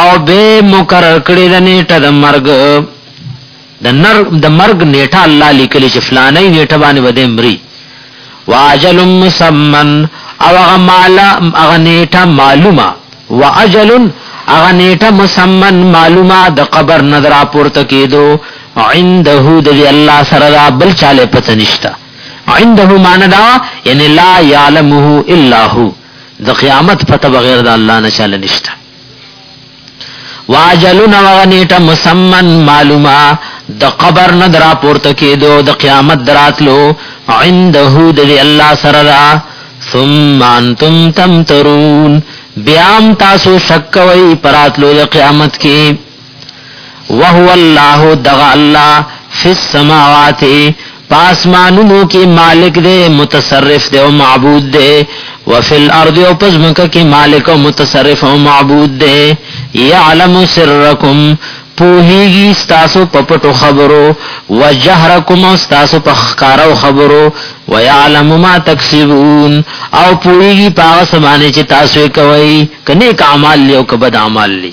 او به مقرر کړی د نیټه د مرګ د نر د مرګ نیټه الله لیکلی چې فلانه نیټه باندې بده مري واجل مسمن او هغه مال هغه نیټه معلومه واجل هغه نیټه مسمن معلومه د قبر نظر پورته کیدو عنده د الله سره دا بل چاله پته نشتا عنده معنی دا یعنی لا یعلمه الا هو د قیامت پته بغیر د الله نه چاله نشته واجلون وغنیټه مسمن معلومه د قبر نه درا پورته کېدو د قیامت دراتلو عنده د الله سره را ثم انتم تمترون بیام تاسو شک کوي پراتلو د قیامت کې وهو الله دغه الله فی السماوات پاسمانونو کې مالک دی متصرف دی او معبود دی وفي الارض او پزمکه کې مالک او متصرف او معبود دی یعلم سرکم پوهیږي ستاسو په پټو خبرو و جهرکم ستاسو په ښکارو خبرو و يعلم ما تکسبون او پوهیږي په سمانه چې تاسو کوي کني کمال لیو کبد عمل لی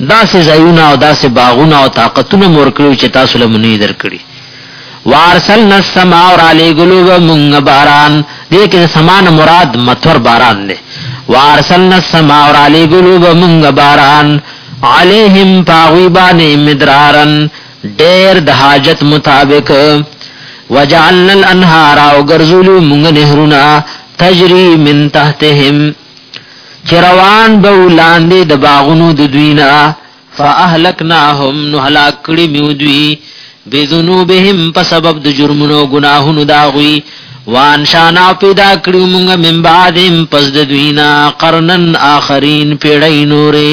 داسې ځایونه او داسې باغونه او طاقتونه مور کړو چې تاسو له منی درکړي وارسلنا السماء اور علی گلو منگ باران دیکھ سمان مراد مطور باران دے وارسلنا السماء اور علی گلو منگ باران علیہم پاغیبان مدرارن دیر دہاجت مطابق وجعلنا الانہارا او گرزولو منگ نہرنا تجری من تحتہم چروان به ولاندې د باغونو د دوینا فاهلکناهم نو هلاک کړی میو دوی بذنوبهم په سبب د جرمونو ګناهونو دا غوي وان شانا پیدا کړو موږ من بعدهم پس د دوینا قرنن اخرین پیړی نورې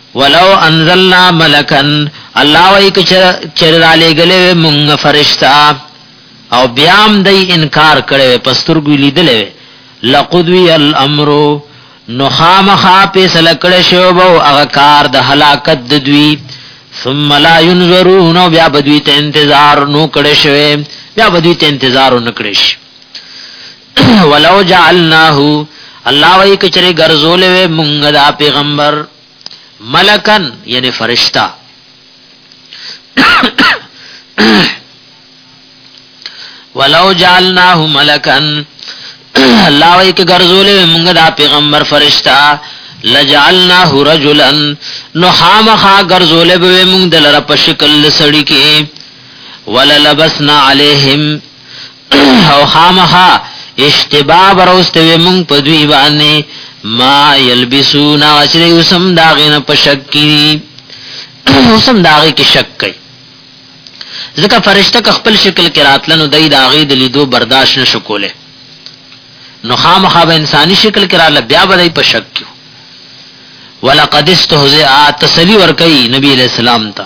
ولو انزلنا ملکا الله وای ک چر را لګلې مونږ فرشتہ او بیام دای انکار کړي پستر ګو لیدلې لقدوی الامر نخام خا په سلکړ شو بو هغه کار د هلاکت د دوی ثم لا ينظرون بیا بدوی ته انتظار نو کړي شوی بیا بدوی ته انتظار نو کړي شوی ولو جعلناه الله وای کچری ګرځول و مونږ دا پیغمبر ملکن یعنی فرشتہ ولو جعلناه ملکن الله وای ک ګرځول مونږ دا پیغمبر فرشتہ لجعلناه رجلا نو خامخا ګرځول به مونږ دلر په شکل سړی کې وللبسنا علیہم او خامخا اشتباه بروستوی مونږ په دوی باندې ما یلبسون چې اوسم داغې نه په شک کې اوسم داغې کې شک کوي ځکه فرشته که خپل شکل کې راتلنو دای داغې د لیدو برداشت نشو کولی نو خامخا به انساني شکل کې رااله بیا به په شک کې ولقد استهزئ تسلی ورکړي نبی علیہ السلام ته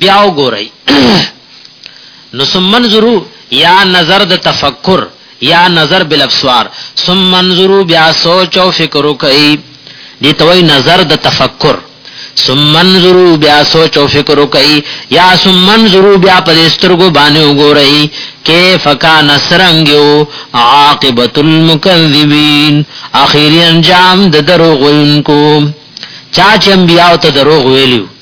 بیا وګورئ نو ثم انظروا یا نظر د تفکر یا نظر بالابصار ثم انظروا بیا سوچ او فکر وکئ دي توي نظر د تفکر ثم انظروا بیا سوچ او فکر وکئ یا ثم انظروا بیا په سترګو باندې وګورئ کیف کان سرنګو عاقبت المکذبین اخیری انجام د دروغ وینکو چا چې انبیاء ته دروغ ویلو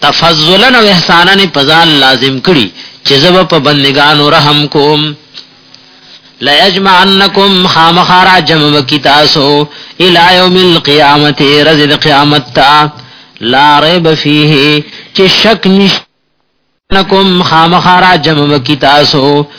تفضلا او احسانا یې په ځان لازم کړي چې زه به په بندګانو رحم کوم. لیجمعنکم خامخا را جمع به کړي تاسو الی یوم القیامة ورځې د قیامت ته لا ریب فیه چې شک نشته خامخا را جمع به کړي تاسو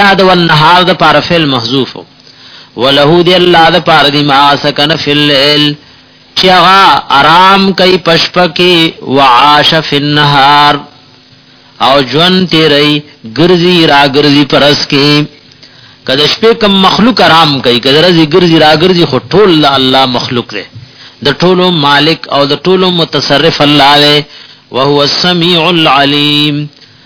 یاد والنهار د پار فعل محذوف وله دی الله د پار دی ما سکن فی الليل چغا آرام کوي پشپکی وعاش فی النهار او جون تیری ګرځي را ګرځي پرس کې کله شپې کم مخلوق آرام کوي کله ورځې ګرځي را ګرځي خو ټول الله مخلوق دی د ټولو مالک او د ټولو متصرف الله دی وهو السميع العليم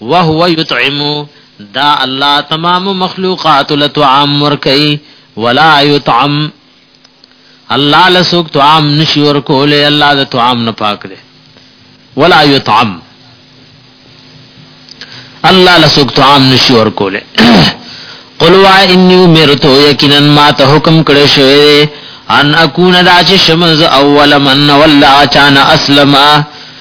وهو یطعم دا الله تمام مخلوقات لطعام ورکی ولا یطعم الله لسوک طعام نشي ورکول الله د طعام نه پاک دی ولا یطعم الله لسوک طعام نشي ورکول قلوا انی امرت یقینا ما ته حکم کړی شوی ان اكون داچ شمز اول من ولا چان اسلمہ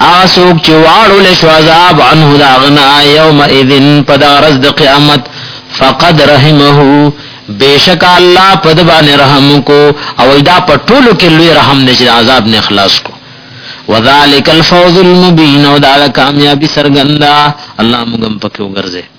هغه څوک چې واړول شو عذاب عنه دا غنا یوم اذن په دا ورځ د قیامت فقد رحمه بیشک الله په د باندې رحم کو او دا په ټولو کې لوی رحم نشي عذاب نه خلاص کو وذالک الفوز المبین او دا کامیابی سرګندا الله موږ پکې وګرځي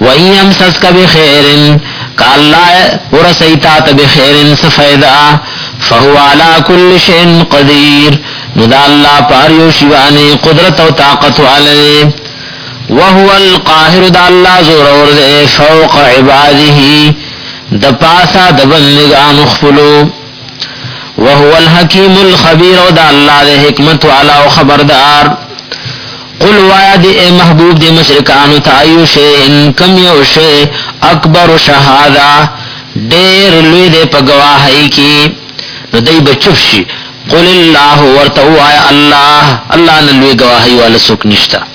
وَإِن يَمْسَسْكَ بِخَيْرٍ که الله ورسوي تا ته بخير څه فائده فهو على كل شيء قدير نو دا الله پار یو شی باندې قدرت او طاقت والے وهو القاهر دا الله زور اور دے فوق عباده د پاسا د بندگان خپلو وهو الحکیم الخبیر او دا الله دې حکمت والا او خبردار قل وایا دې اے محبوب دې مشرکانو ته ایو شی ان کم یو شی اکبر شهاده ډېر لوی دې په گواهی کې نو دای بچف شي قل الله ورته وایا الله الله نه لوی گواهی والا څوک نشته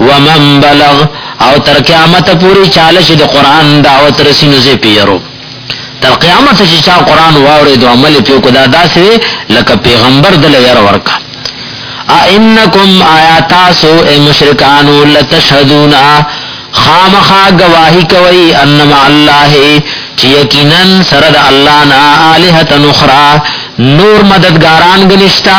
ومن بلغ او تر قیامت پوری چاله چې د قران دعوت رسینو زی پیرو تر قیامت چې چا قران واوري دو عمل پیو کو دا داسې لکه پیغمبر دل ير ورکا انکم آیاتاسو ای مشرکانو لتشهدون خامخا گواہی کوي انما الله چې یقینا سره د الله نه الہه نخرا نور مددګاران غنښتا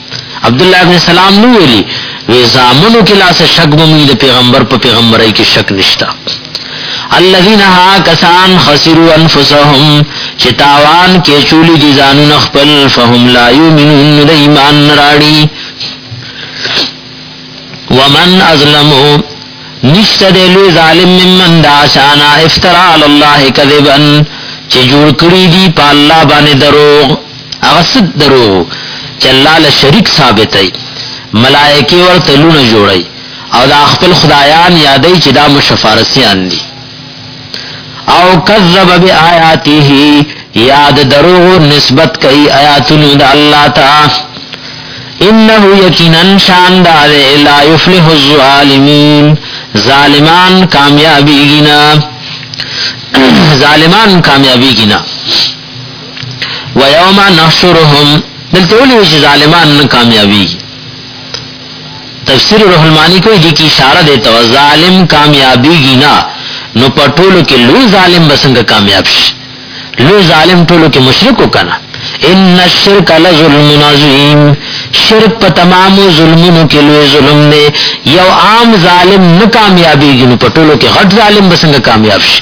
عبدالله ابن سلام نو ویلي، وې زامنو کې لا څه شک مومي د پېغمبر په پېغمبرۍ کې شک نشته. الذین هغه کسان خسروا انفسهم چې تاوان کې چولي دي ځانونه خپل فهم لا یؤمنون نو د ایمان نه راړي. ومن ازلمو نشته دی لوی ظالم ممن دا شانا افترا علی الله کذبا چې جوړ کړی دی په الله باندې دروغ هغه څه دروغ وو چې الله له شریک ثابتوي، ملائکې ورته لوڼه جوړوي او دا خپل خدایان یادوي چې دا مشفارسیان دي. او کذب بآیاته یا د دروغو نسبت کوي آیاتونو د الله ته. انه یقینا شان دار لا یفلح الظالمین ظالمان کامیابی گنا ظالمان کامیابی گنا و یوم نحشرهم دلته ولې وی چې ظالمان نه کامیابی تفسیر روح المانی کوئی دی کی اشاره دی تو ظالم کامیابی گی نا نو په ټولو کې لوی ظالم بسنګ کامیاب شي لوی ظالم ټولو کې مشرک وکنه ان الشرک لظلم عظیم شرک په تمامو ظلمونو کې لوی ظلم دی یو عام ظالم نه کامیابیږي نو په ټولو کې غټ ظالم بسنګ کامیاب شي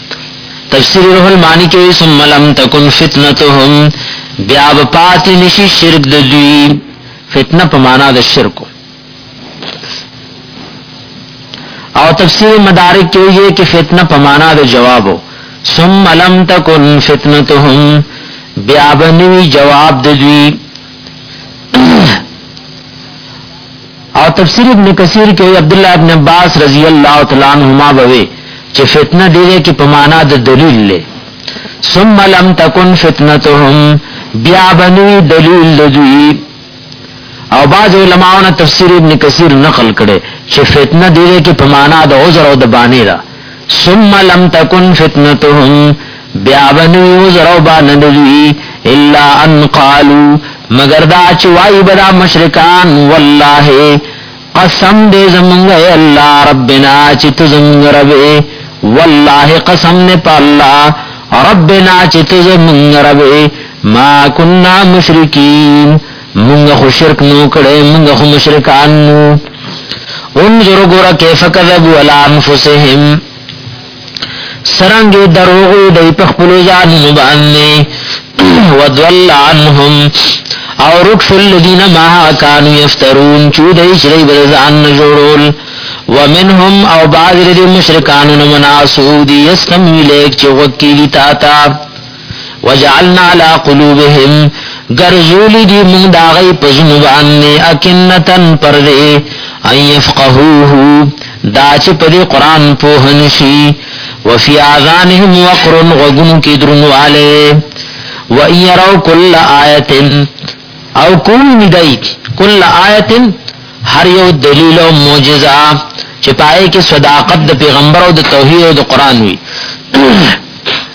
تفسیر روح المانی کې ثم لم تکن فتنتهم بیا به پاتې نشي شرک د دوی فتنه په معنا د شرک او تفسیر مدارک کې یې کې فتنه په معنا د جوابو ثم لم تکن فتنتهم بیا به نوی جواب د دوی او تفسیر ابن کثیر کې عبد الله ابن عباس رضی الله تعالی عنهما بوي چې فتنه دې کې په معنا د دلیل له ثم لم تکن فتنتهم بیا بنو دلیل لدوی او بعض علماونه تفسیر ابن کثیر نقل کړي چې فتنه دې کې په معنا د عذر او د باندې ثم لم تكن فتنتهم بیا بنو زرو باندې دوی الا ان قالوا مگر دا چې وای بدا مشرکان والله قسم دې زمونږ الله ربنا چې ته زمونږ رب والله قسم نه په الله ربنا چې ته زمونږ رب ما كنا مشرکین مونږ خو شرک نو کړی مونږ خو مشرکان نو انظر ګور کیف کذبوا علی انفسهم سرنګ دروغ دی په خپل ځان باندې وضل عنهم او رکف الذين ما كانوا يفترون چې دی شری بل ځان جوړول ومنهم او بعض د مشرکانو مناسو دی یستم الیک چې وکیل تا تا وجعلنا علی قلوبهم ګرځولي دي موږ د هغوی په زړونو باندې اکنة پردې ان یفقهوه دا چې په دې قرآن پوه نه شي وفي آذانهم وقر غوږونو کې درنوالی وان یروا کل آیة او کوم ندای کل آیة هر یو دلیل او معجزه چې پای کې صداقت د پیغمبر او د توحید او د قرآن وي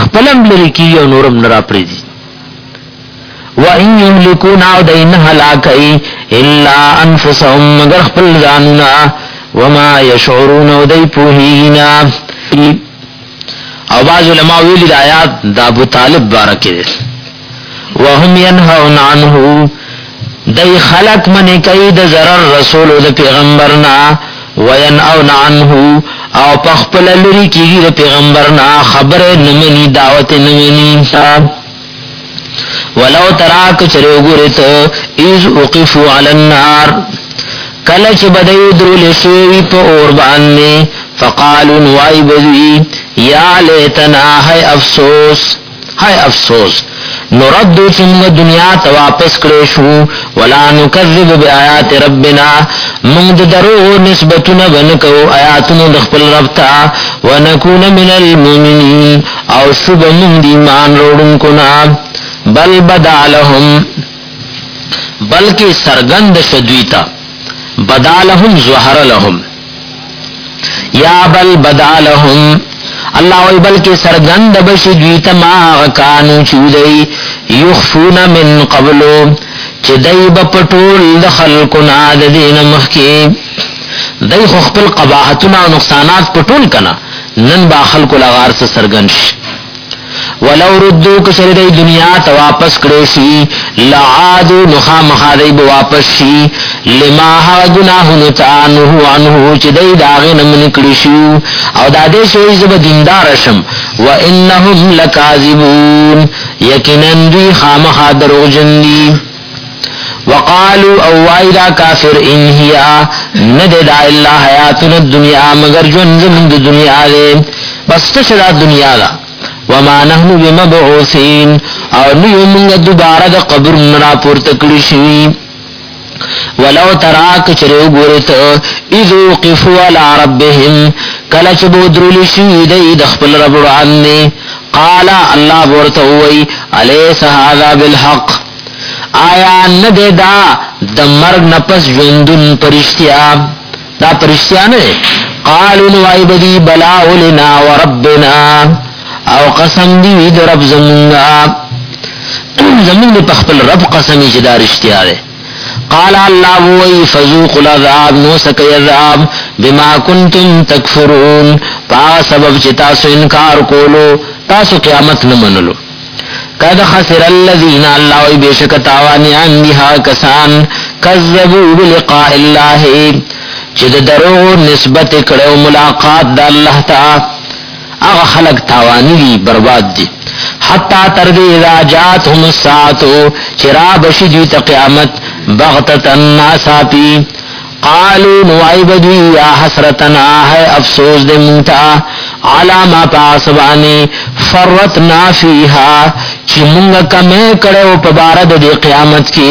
خپل هم لري کیږي او نور هم نه راپرېږدي وان یهلکون او دی نه هلاکوي الا انفسهم مگر خپل ځانونه وما یشعرون او دی پوهېږي نه او بعض علما ویلي د آیات د ابو طالب باره کې وهم ينهون عنه دای خلق منی کوي د zarar رسول د پیغمبرنا وین او عنه او پخپل لری کیږي د پیغمبرنا خبره نمنی دعوت نمنی ولو تراک چرو ګورت ایز وقفو علی النار کله چې بدای درول شوی په اور باندې فقالوا نوای بذی یا لیتنا هی افسوس هاي افسوس! نو رد دو چې مونږ دنیا ته واپس کړې شو، ولا نکذب بآیات ربنا مونږ د دروغو نسبتونه به نه کوو آیاتونو د خپل رب ته، ونکون من المؤمنین او شو به مونږ د ایمان روړونکو نه، بل بدا لهم بلکې سرګند شدوی ته، بدا لهم ظهر لهم. یا بل بدالهم الله وی بلکې سرګند بشي دوی ته ما غکانو چودي یخفون من قبل چې دای په پټول د خلکو نه د دین مخکي دای خو خپل قباحتونه او نقصانات پټول کنا نن با خلکو لغار سره سرګند شي ولو ردو کچری دی دنیا تا واپس کړی سی لعادو نخا مخا دی بو واپس سی لما ها گناهونو تا نهو عنهو چی دی داغی نمن کړی شیو او دا دی شوی زب دیندار شم و انهم لکاذبون یقینا دی خامخا دروغ جن دی وقالو او وای دا کافر ان هي ند دا الا حیاتنا الدنیا مگر ژوند زمون د دنیا دی بس څه شدا دنیا دا وما نحن بمبعوثین او نو موږ دوباره د قبر نه پورته کړی شوی ولو تراک چرو ګورت اذ وقفوا على ربهم کله چې بودرول شي د خپل رب وړاندې قال الله به ورته ووایي، الیس هذا بالحق؟ آیا نه دی دا د مرګ نه پس ژوندون په رښتیا؟ دا په رښتیا نه دی؟ قالو نو وایي به دوی بلا ولنا وربنا او قسم دې وي د رب زمونږ زمونږ دې په خپل رب قسم چې دا رښتیا دی قال الله وی فذوق العذاب نو سکی عذاب بما کنتم تکفرون پا سبب چې تاسو انکار کولو تاسو قیامت نه منلو قد خسر الذين الله وی بشک تاوانیان بها کسان کذبوا بلقاء الله چې د درو نسبت کړو ملاقات د الله تعالی هغه خلک تاواني دي، برباد دي. حتی تر دې اذا جاتهم الساعة چې را به شي دوی ته قیامت بغتة ناڅاپي قالو نو وایي به دوی یا حسرتنا هی افسوس دی مونږ ته علی ما په هغه څه باندې فرطنا فیها چې مونږ کمی کړی و په باره د دې قیامت کې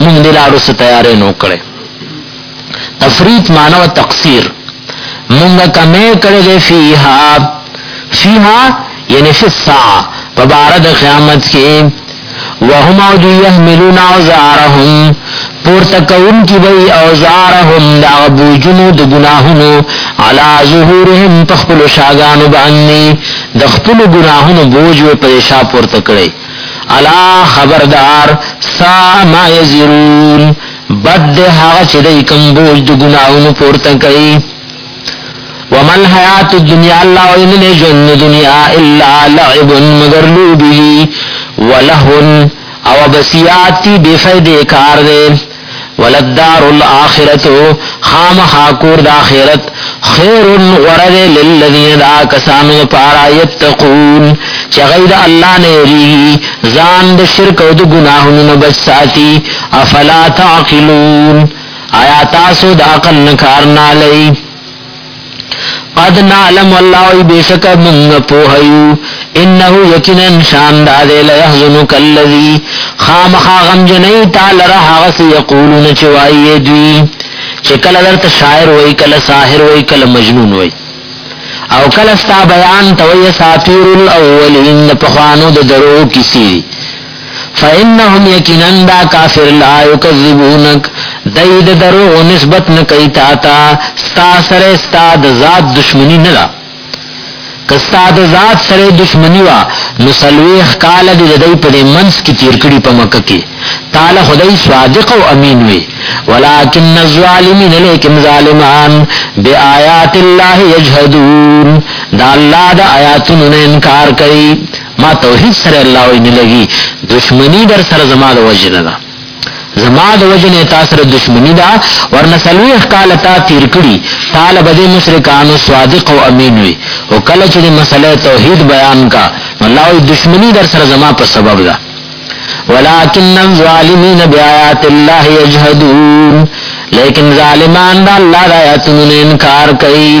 مونږ دې لاړو څه تیاری نه و کړی تفریط معنی و تقصیر مونږه کمه کړی دی فیها فیها یعنی فی الساعه په بار د قیامت کې وهم او دی یحملون اوزارهم پورته کون کی بی اوزارهم دا بوجنو د گناهونو علا ظهورهم تخپل شاگانو بانی د خپل گناهونو بوج و پریشا پورته کړی الا خبردار سا ما یزیرون بد دی هغه چې دی کوم بوج د ګناهونو پورته کوي ومن حیات الدنیا الله وینه جن دنیا الا لعب مگر لوبی ولهن او بسیاتی بے فیدے کار دے ولدار الاخرت خام خاکور دا آخرت خیر غرد للذین دا کسانو پارا یتقون چغید اللہ نیری زان دا شرک و دا گناہن نبساتی افلا تعقلون آیا تاسو د عقل نه کار نه لئ قد نعلم والله وی بیشک من پوهیو انه یقینا شان دا دی لا يحزنک الذی خامخا غم جنئی تعالی را هغه سی یقولون چوایی دوی چې کله درته شاعر وای کله ساحر وای کله مجنون وای او کله ستا بیان توي ساتیر الاولین په خوانو د درو کسی فانهم یقینا دا کافر لا یکذبونک دای د دروغ نسبت نه کوي تا ته ستا سره ستا د ذات دشمنی نه ده که ستا د ذات سره دشمنی وا نو سلویخ کال د دای په منس کې تیر کړي په مکه کې تعالی خدای صادق او امین وي ولکن الظالمین لیکن ظالمان بیاات الله یجحدون دا الله د آیاتونو انکار کوي ما توحید سره الله وی نه لګي دشمنی در سره زما د وجه نه ده زما د وجه نه تاسو سره دشمنی ده ورنه سلوي خاله تا تیر کړي طالب دې مشرکانو صادق او امین وي او کله چې مسله توحید بیان کا الله وی دشمنی در سره زما په سبب ده ولكن الظالمين بآيات الله يجهدون لیکن ظالمان دا اللہ دا آیاتون انکار کئی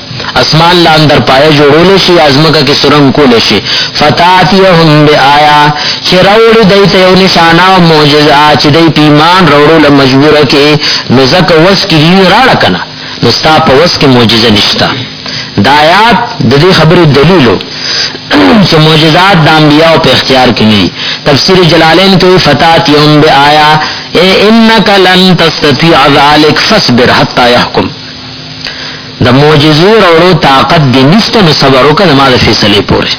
اسمان له اندر پایه جوړول شي یا ځمکه کې سرنګ کول شي فتاتیهم بیایا چې راوړي دوی ته یو نشانه او معجزه چې دوی په ایمان راوړو له مجبوره کې نو ځکه وس کې دی راړه کنه نو ستا په وس کې معجزه نشته دا آیات د دې خبرې دلیلو چې معجزات د انبیاء په اختیار کې نه تفسیر جلالین کې فتات یوم بیایا اے انک لن تستطيع ذلك فاصبر حتى يحكم د معجزې راوړو طاقت دې نشته نو صبر وکړه زما د فیصلې پورې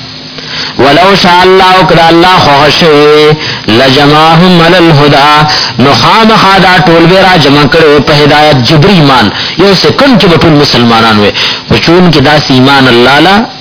ولو شاء الله او کړه الله خوښ شوی لجمعهم علی الهدى نو خامخا دا ټول به را جمع کړو په هدایت جبر ایمان یو سکند کې به ټول مسلمانان وي خو چون کې دا ایمان الله لا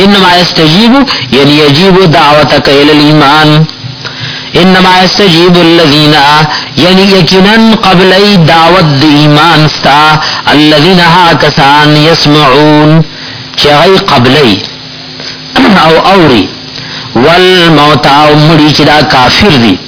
انما يستجيب یعنی یجیب دعوتک الى الايمان انما يستجيب الذين یعنی یقینا قبل ای دعوت د ایمان ستا الذين هاکسان يسمعون چې غي قبل ای او اوري والموتى او مړي چې دا کافر دي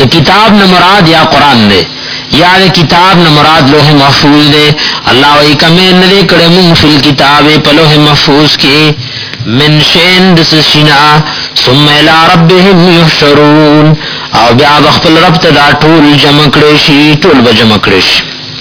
د کتاب نه مراد یا قران دی یا د کتاب نه مراد لوح محفوظ دی الله وی کمه نه دې کړه مون فل کتاب په لوح محفوظ کې من شین د سشنا ثم الى ربهم يحشرون او بیا خپل رب ته دا ټول جمع کړي شي ټول به جمع کړي شي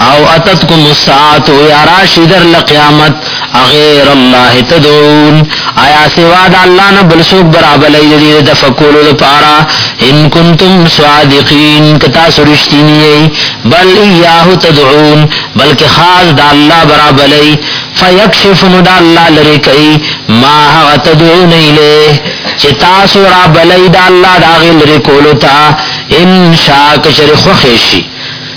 او اتتکم الساعت یا راشی در لقیامت اغیر الله تدعون آیا سوا د الله نه بل څوک برابر لید دی د فکول لپاره ان کنتم صادقین کتا سرشتینی بل ایاه تدعون بلکې خاص د الله برابر لید فیکشف ند الله لری کوي ما هغه تدعون الیه چې تاسو را بلید الله دا غل لري کولو ته ان شاء کشر خوښ شي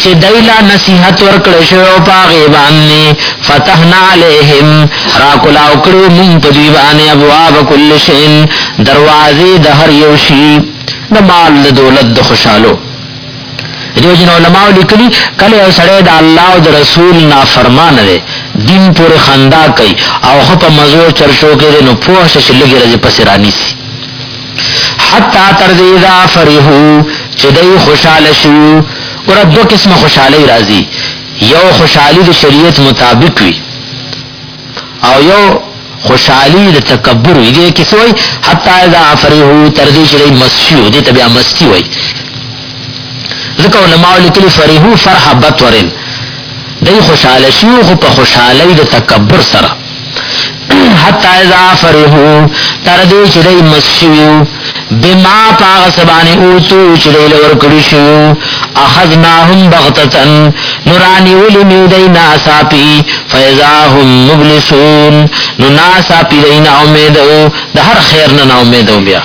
چې دایلا نصیحت ورکړ شو په غیبان نه فتحنا علیهم را کلا وکړو مون په دی باندې ابواب کل شین دروازې د هر یو شی د مال د دولت د خوشحالو دیو جن علماء لیکلی کله یو سړی د الله او د رسول نافرمان دی دین پر خندا کوي او خپ مزو چرشو کې نو پوه شې لګي رځ پسرانی سي حتا تر دې دا فرحو چې دای خوشاله شي ور دوه قسم خوشالي راځي یو خوشحالي د شریعت مطابق وي او یو خوشحالي د تکبر وي دې کې سوې حتا اذا فرحو تر دې چې مسیو دې تبیا مستی وي ځکه علماء لیکلي فرحو فرح بطورن دای خوشاله شي خو په خوشحالي د تکبر سره حتا اذا فرحو تر دې چې دای مسیو بما پاغ سبانه او تو چې دای لور کړی شو اخذناهم بغتتن نورانی ولی میو دای ناسا پی فیضا هم مبلسون نو ناسا پی دای نا امیدو د هر خیر نه نا امیدو بیا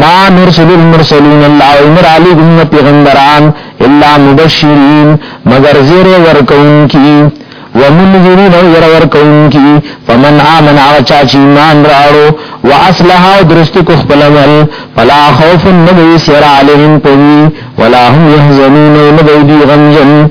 ما نرسل المرسلین الله عمر علی گم پیغمبران الا مبشرین مگر زیر ورکون کی ومنذرین او زیر ورکون کی فمن آمن آچا چی ایمان راڑو و اصلح و درست کو خپل عمل فلا خوف نبی سیر علیهم پوی ولا هم یحزنون نبی دی غمجن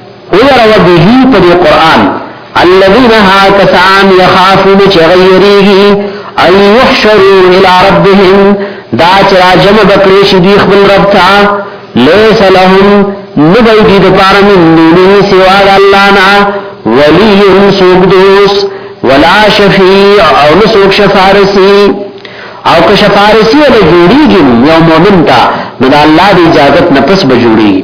ويرو به په دې قران الذين ها کسان يخافون چغيريږي ان يحشروا الى ربهم دا چې راجم بکړي شي دی خپل رب ته ليس لهم نبي دي د پاره من دونه سوا د الله نه ولي سوق دوس ولا شفيع او نسوق شفارسي او که شفارسي له جوړيږي يوم مؤمن ته نو الله د اجازه نه پس به جوړيږي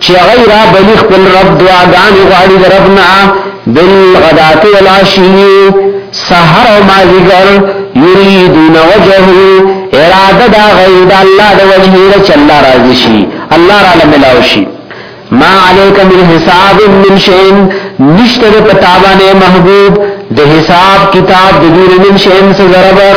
چې هغه را بلی خپل رب دعاګانې غواړي د رب نه بالغداة والعشي سحر او مازیګر یریدون وجهه اراده دا غي د الله د وجه له چلا راضي شي الله را لملاو شي ما عليك من حساب من شيء نشتر پتاوانه محبوب د حساب کتاب د دې من شيء سره برابر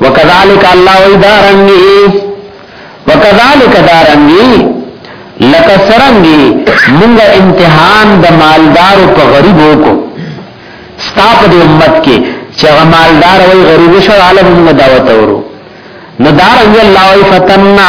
وکذالک الله وی دارنگی وکذالک دارنگی لکه سرنګي موږ امتحان د مالدارو په غریبو کو ستاپ د امت کې چې مالدار وي غریب شو عالم موږ دعوت ورو نو دارنګ الله وي فتننا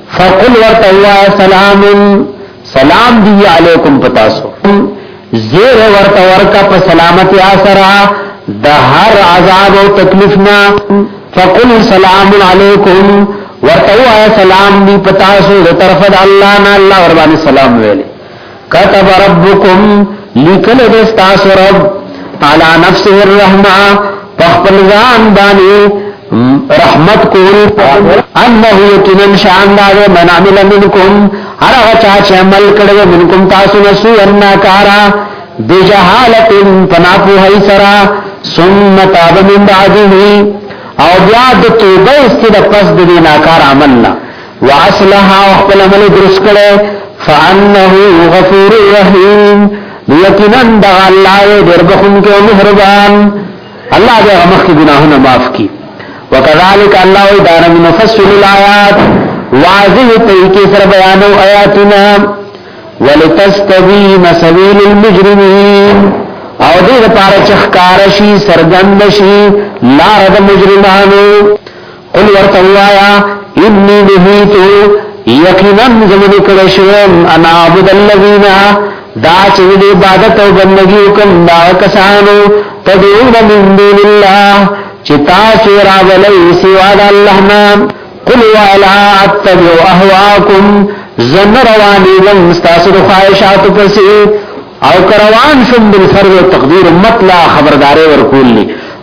فقل ورته وایا سلام سلام دی علیکم پتاسو زیر ورته ورکا په سلامتی آسرا د هر عذاب او تکلیف نه فقل سلام علیکم ورته وایا سلام دی پتاسو د طرف د الله نه الله ور باندې سلام ویل کتب ربکم لیکل دې تاسو رب علی نفسه الرحمه خپل ځان باندې رحمت کول انه یقینا شان دار من عمل منکم هر هغه چا چې عمل کړو منکم تاسو نه سو ان کارا بجهالت فنافو هی سرا ثم تاب من بعده او بیا د توبه استد پس د ناکار عمل نه واصلح او خپل عمل درست کړي فانه غفور رحیم یقینا د الله ډېر بخون کې مهربان الله دې مخ کې ګناهونه معاف کړي وکذالک الله دارن مفصل الایات واضح طریقې سره بیانو آیاتنا ولتستبین سبیل المجرمین او دې لپاره چې ښکار شي سرګند شي لار د مجرمانو قل ورته وایا انی نهیت یقینا زمن کړه شوم انا عبد الذین دا چې د عبادت او بندګی کوم دا کسانو تدعون من دون الله چې تاسو را ولې سوا د الله نه قل ولا اتبع اهواکم زن روانی لن ستاسو د خواهشات پسې او کروان شم بالفرض تقدیر مطلع خبرداري ورکولې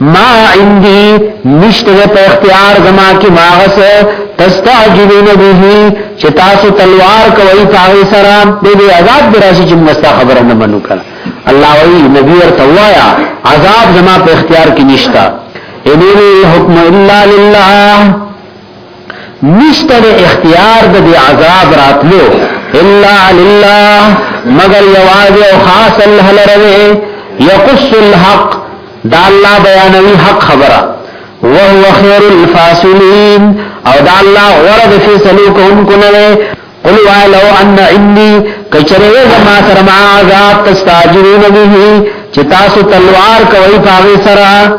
ما عندي نشته په اختیار زما کې ماغس تستعجلون به چې تاسو تلوار کوي تاسو سره د دې عذاب دراسي چې موږ خبره نه منو کړه الله وی نبی ورته وایا عذاب زما په اختیار کې نشته ان الحكم الا لله نشته د اختیار د دې عذاب راتلو الا لله مگر یواز او خاص الله لره یقص الحق دا الله بیانوي حق خبره وهو خير الفاصلين او دا الله غره د فیصلو کوونکو نه قل ولو ان عندي کچره زما سره ما عذاب تستاجرون به چې تاسو تلوار کوي پاوي سره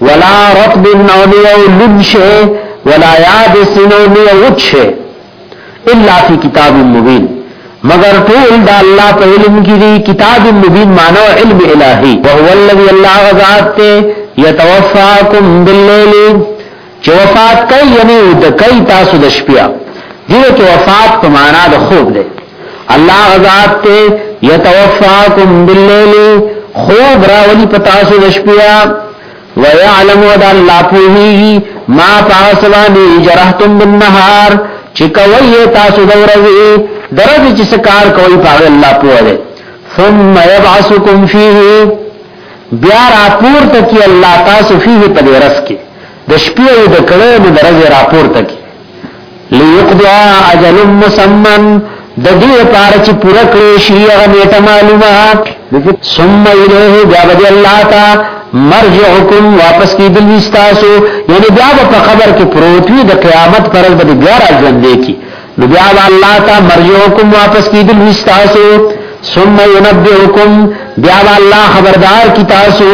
ولا رطب او نیو لنشه ولا یابس او نیو وچشه الا فی کتاب مبین مگر ټول دا الله په علم کې دی کتاب مبین معنی علم الهی وهو الذی الله غزاد یتوفاکم باللیل چې وفات کوي یعنی د کوي تاسو د شپې دغه وفات په معنا د خوب دی الله غزاد ته يتوفاكم بالليل خوب راولي پتاسو د شپیا و يعلم ود الله پوهي ما پاسواني جرحتم بالنهار چې کوي تاسو د ورځې درځي چې سکار کوي په الله پوهه ثم يبعثكم فيه بیا را پور تکي الله تاسو فيه په درس کې د شپې او د کړه نو درځه راپورته کی ليقضى اجل مسمى د دې لپاره چې پوره کړی شي هغه نیټه معلومه ثم الیه بیا به الله تا مرجعکم واپس کی دل وستاسو یعنی بیا په قبر کې پروت وي د قیامت پر ورځ به بیا راځندې کی نو بیا به الله ته مرجعکم واپس کیدل وی تاسو ثم ينبئکم بیا به الله خبردار کی تاسو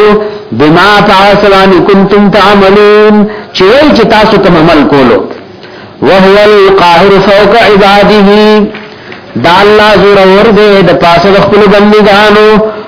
بما تعسلان کنتم تعملون چې وای چې تاسو کوم عمل کولو وهو القاهر فوق عباده دا الله زور ور دې د پاسه خپل بندګانو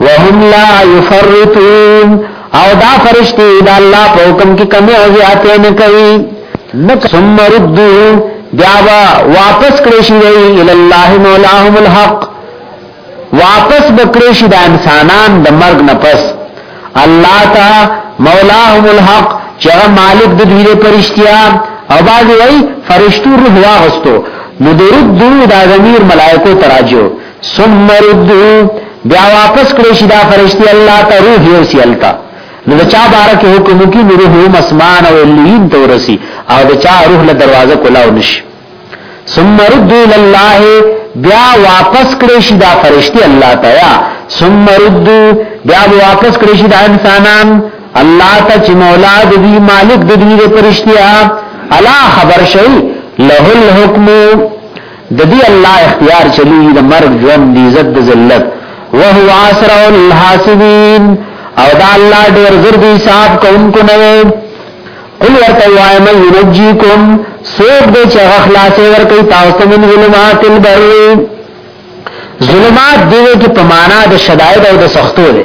وهم لا يفرطون او دا فرشتي دا الله په حکم کې کمی او زیاتې نه کوي نک ثم ردو بیا واپس کړی شي الى الله مولاهم الحق واپس بکړی شي د انسانان د مرګ نه پس الله تا مولاهم الحق چې مالک د دوی پرشتیا او باز وی فرشتو روح واغستو نو د ردو دا ضمیر ملائکو تراجو ثم ردو بیا واپس کړی شي دا فرشتي الله ته روح یو سیلتا نو چا بارک حکم کی روح مسمان او لین تورسی او د چا روح له دروازه کولاو نشي ثم ردو لله بیا واپس کړی شي دا فرشتي الله ته یا ثم ردو بیا واپس کړی شي دا انسانان الله ته چې مولا د دې مالک د دې فرشتي الا خبر شي له الحكم ددی الله اختیار چلیږي د مرګ ژوند دی عزت د ذلت وهو اسرع الحاسبین او دا الله ډیر زر دی صاحب کوونکو نه وي قل ورته وای من ينجيكم سوق دې چې اخلاص ور کوي تاسو من ظلمات البر ظلمات دې کې پمانا د شدائد او د سختو ده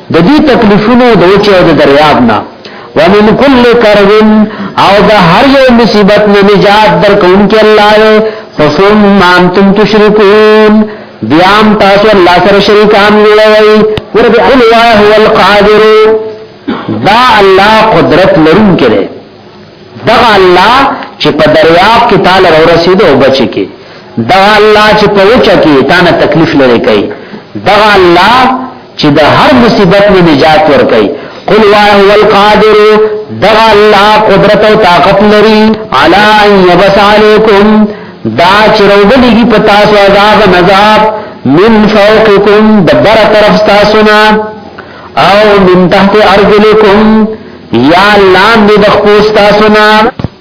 د دې تکلیفونو د وچه او د دریاب نه ومن کل کربن او د هر یو مصیبت نه نجات درکون کې الله یې فصوم ما انتم تشرکون بیام تاسو الله سره شریکان جوړوي ورته قل وا هو القادر دا الله قدرت لرون کړي دا الله چې په دریاب کې تعالی ورسېد او بچ کې دا الله چې په وچه کې تا نه تکلیف لري کوي دا الله چې د هر مصیبت نه نجات ورکړي قل واه والقادر دغه الله قدرت او طاقت لري علا ان يبس عليكم دا چروبلږي پتا سو عذاب نذاب من فوقكم دبر طرف تاسو نه او من تحت ارجلكم یا لاندې د خپل تاسو نه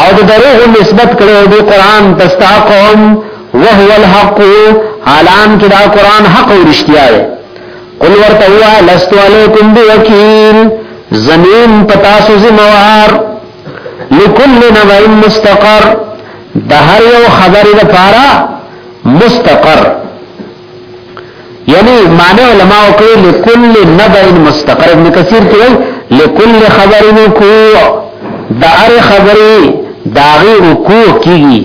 او د دروغ نسبت کړو دی قران تستا قوم وهو الحق حالان کې دا قران حق او رښتیا دی قل ورته وا لست علیکم بوکیل زمین پتاسو زموار لکل نبع مستقر د هر یو خبرې لپاره مستقر یعنی معنی علماء کوي لكل نبأ مستقر ابن کثیر کوي لكل خبر وقوع دا ار خبري داغي وقوع کیږي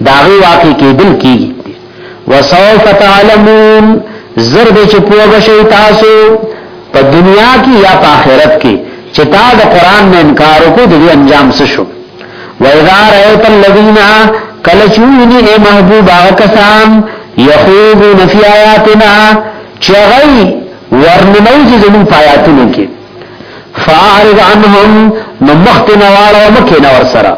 داغي واقع کېدل کیږي وسوف تعلمون زرد چې پوه بشي تاسو په دنیا کې یا په آخرت کې چې تا د قران نه انکار وکړو د انجام څه شو وَإِذَا رَأَيْتَ الَّذِينَ کله چې ویني اے محبوب هغه کسان یخوضون فی آیاتنا چې غي ورننوځي زموږ په آیاتونو کې فاعرض عنهم نو مختنا واړو مکه نه ور سره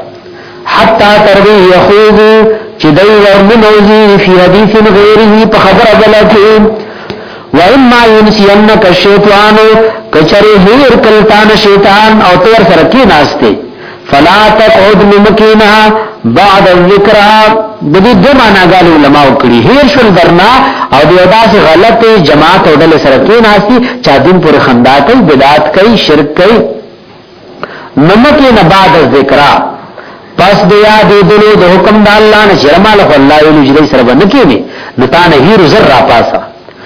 حتا تر دې یخوضو چې دوی ورننوځي فی حدیث غیره په خبره بل کې وَإِمَّا يُنْسِيَنَّكَ الشَّيْطَانُ کچره هیر کلتان شیطان او تور سره کې ناشته فلا تقعد لمکینا بعد الذکر د دې دوه معناګانې علماء کړي هیر شول درنا او د داسې غلط جماعت او ډلې سره کې ناشتي چا دین پر خندا کوي بدعت کوي شرک کوي نمکه نه بعد الذکر پس د یاد دلو د حکم د الله نه شرماله الله یې لږ سره باندې کېږي نتانه هیر زر را پاسه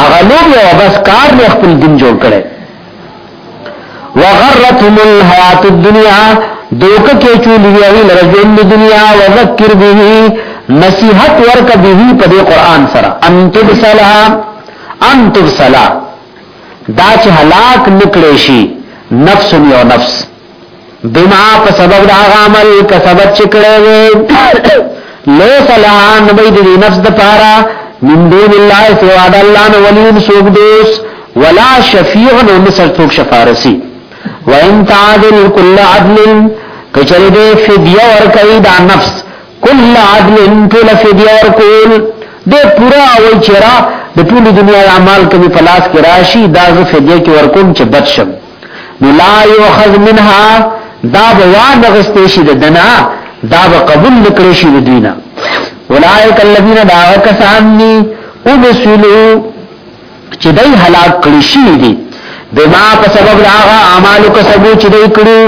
هغه لوب یو بس کار نه خپل دین جوړ کړي وغرتهم الحیات الدنیا دوک کې چولې وی لرجن د دنیا وذکر به نصیحت ورک به په دې قران سره ان تبصلا ان تبصلا دا چې هلاک نکړې شي نفس یو نفس بما په سبب دا عمل کسبت چکړې وې ليس لها نبي دي نفس د پارا من دون الله سوا د الله نو ولي سوق دوس ولا شفيع نو مسر څوک شفارسي وان تعادل كل عدل کچره دې فدیه ور کوي دا نفس كل عدل ټول فدیه ور کول دې پورا وای چرا د ټول دنیا اعمال کوي پلاس کې راشي دا فدیه کې ور کوم چې بچم نو لا یوخذ منها دا به وانه غستې شي د دنا دا به قبول نکړي شي د دینه اولائک الذین دا کسان دي او مسلو چې دای هلاک کړی شي دي بما په سبب هغه اعمالو کسبو چې دوی کړو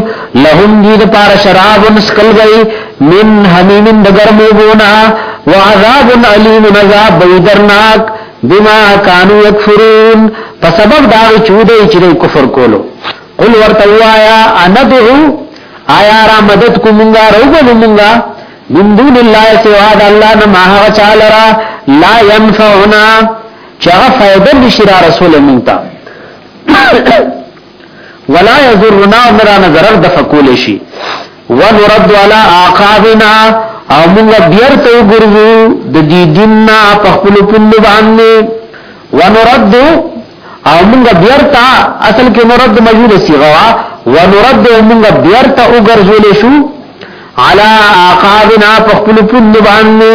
لهم دې د پار شراب مسکل گئی من حمیم د ګرمو بونا وعذاب علیم عذاب بیدرناک بما كانوا يكفرون په سبب دا چې دوی چې کفر کولو قل ورته وایا انا دعو آیا را مدد کو مونږه روبل مونږه من دون الله سوا د الله نه ما هغه چاله را لا ينفعنا چا فائدہ نشرا رسول مونږ ته ولا یضرنا مرا نظر د فکول شي ونرد علی عقابنا او موږ بیرته وګرځو د دې دیننا په خپل پلو باندې ونرد او موږ بیرته اصل کې نرد مجهول صيغه ونرد موږ بیرته وګرځول شو علی عقابنا په خپل پلو باندې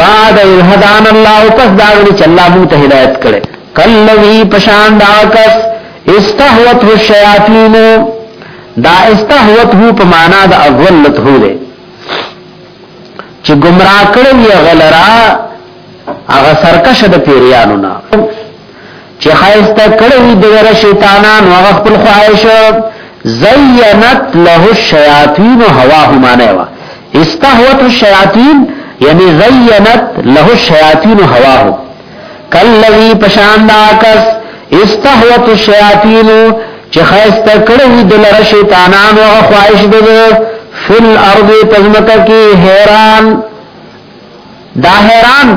بعد هدان الله پس دا چې الله موږ ته هدایت کړي کلوی پشان دا کس استهوته الشیاطین دا استهوته په معنا د اغلته ده چې گمراه کړی یا غلرا هغه سرکش د پیریانو نه چې خایسته کړی د ور شیطانان هغه خپل خواهش زینت له الشیاطین هواه معنی وا استهوته الشیاطین یعنی زینت له الشیاطین هواه کلوی پشان دا کس استحوت الشیاطین چې خیسته کړی دلر شیطانان او خواهش ده فل ارض پزمکه کې حیران دا حیران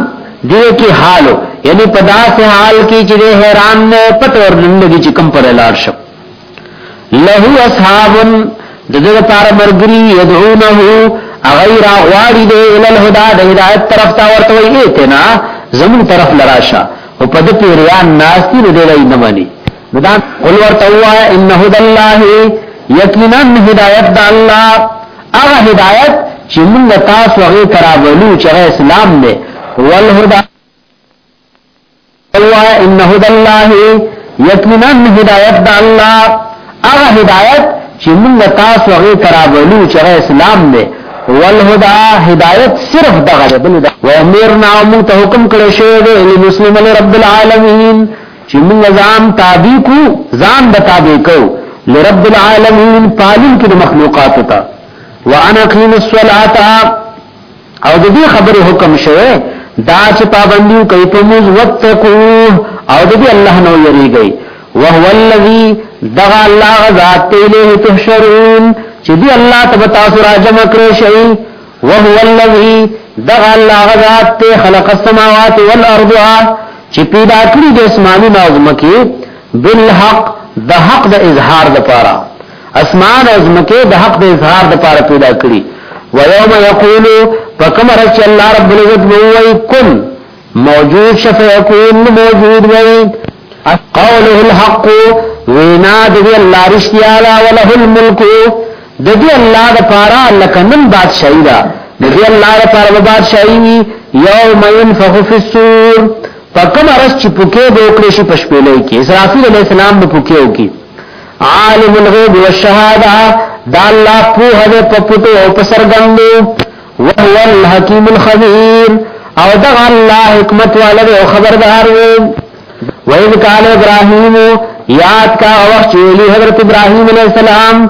دی کې حالو یعنی پداسه حال کې چې حیران نه پتور نندګي چې کم پر لاړ شپ له اصحاب د دې لپاره مرګري يدعونه غیر غواړي دی ال الهدى د هدایت طرف ته ورته وي ایتنا زمون طرف لراشه او په دې پیریان ناشتي نه دی نه مانی دا قل ورته وا ان هدى الله یقینا هدایت د الله هغه هدایت چې موږ تاسو هغه ترابلو چې اسلام دی والهدى هو ان هدى الله یقینا هدایت د الله هغه هدایت چې موږ تاسو هغه ترابلو چې اسلام دی والهدى هدایت صرف دغه دی بل و امرنا موږ ته حکم کړی شوی دی مسلم رب العالمین چې موږ ځان تابع کو ځان به تابع کو لرب العالمین پالن کې مخلوقات ته وانا قیم الصلاه او د دې خبرې حکم شوه دا چې پابندیو کوي په موږ وتقو او د دې الله نو یریږي وهو الذی دغه الله ذات الیه تحشرون چې دې الله تبارک تاسو را جمع کړئ شي وهو الذی دغه الله ذات خلق السماوات والارض چې پیدا کړی د اسماني نازمکه بالحق د حق د اظهار لپاره اسمان او زمکه د حق د اظهار د پاره پیدا کړی و یوم یقول فکم رس چې الله رب العزت وای کن موجود شفیکون موجود وای قوله الحق وینا د الله رشتیا لا وله الملک د دې الله د پاره لکه نن بادشاہی دا د دې الله د پاره بادشاہی وی یوم ينفخ فی الصور فکم رس چې پوکې به وکړي شي پښپېلې کې اسرافیل علیہ السلام به پوکې وکړي عالم الغیب والشهاده دا الله پوه دې په پټو او په سرګندو وهو الحکیم الخبیر او دا الله حکمت والا او خبردار وو وإذ قال ابراهيم یاد کا وخت ویلی حضرت ابراهيم علیہ السلام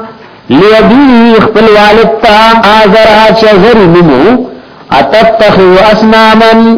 لیبی خپل والد تا آزر آچا ذری نمو اتتخو اسنامن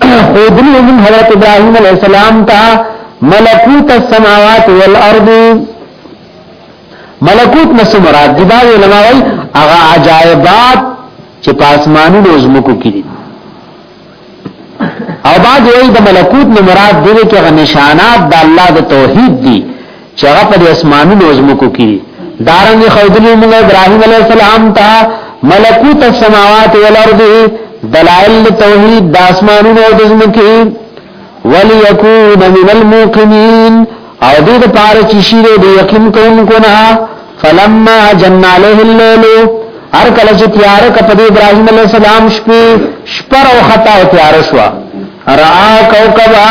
خودلی من حضرت ابراهیم علیہ السلام تا ملکوت السماوات والارض ملکوت نس مراد دی باو علماء وی اغا عجائبات چې پاسمانی لوزمکو کی دی او بعد وی د ملکوت نو مراد دی چې غ نشانات د الله د توحید دی چې هغه په اسمانونو او ځمکو کې دي دارنګ خودلی موږ ابراهيم عليه السلام ته ملکوت السماوات والارض دلائل توحید د اسمانونو او د ځمکې وليكون من الموقنين او دې د پاره چې شي د یقین کوونکو نه فلما جن عليه الليل هر کله چې تیار کپد ابراهيم عليه السلام شپې شپره او خطا تیار شو را کوكبا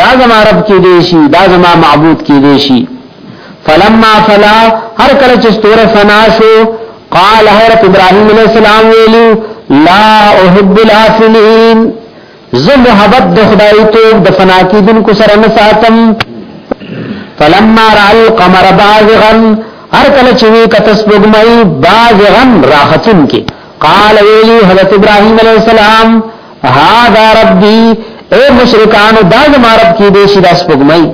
دا زما رب کې دی شي دا زما معبود کې دی شي فلما فلا هر کله چې ستور فنا شو قال حضرت ابراهيم عليه السلام ویلو لا احب الافلين زه محبت د خدای ته د فنا کې دن کو سره نه ساتم فلما را القمر بازغا هر کله چې وی کتس بغمای بازغا راحتن کې قال ویلی حضرت ابراهيم عليه السلام هذا ربي اے مشرکانو دا زما رب کی دې شي دا سپګمای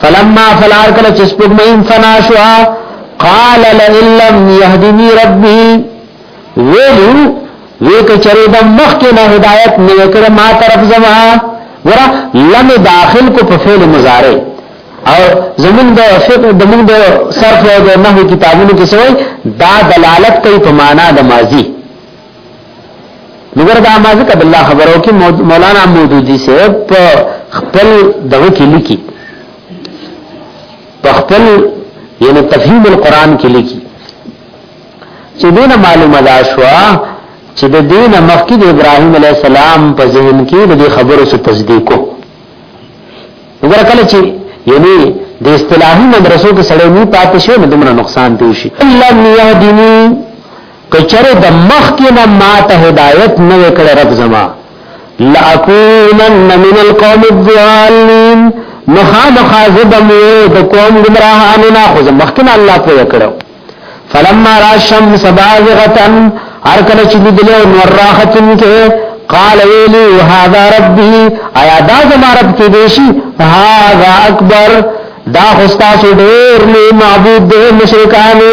فلما فلار کله چې سپګمای فنا شو قال لئن لم يهدني ربي ویلو وی کچری د مخ کې نه هدایت نه کړ ما طرف زما ورا لم داخل کو په فعل مضارع او زمون د فقه د موږ د صرف او د نحو کتابونو کې سوی دا دلالت کوي په معنا د ماضی نګور دا ما ځکه بالله خبرو کې مولانا مودودی صاحب په خپل دغه کې لیکي په خپل یعنی تفهیم القرآن کې لیکي چې دین معلومه دا شو چې د دین مخکې د ابراهیم علی السلام په ذهن کې د خبرو څخه تصدیق کو وګوره کله چې یعنی د اصطلاحي مدرسو کې سړی نه پاتې شي نو دومره نقصان دی شي لم يهدني که چرې د مخکې نه ما ته هدایت نه وی کړی رب زما لأکونن من القوم الضالین مخامخا زبم د قوم ګمراهانو نه خو مخکې نه الله پوهه کړو فلما را الشمس بازغتا هر کله چې لیدلې نور راختن کې قال ویلی هذا ربي ایا دا زما رب کې دیشي هذا اکبر دا خو تاسو ډېر معبود دي مشرکانو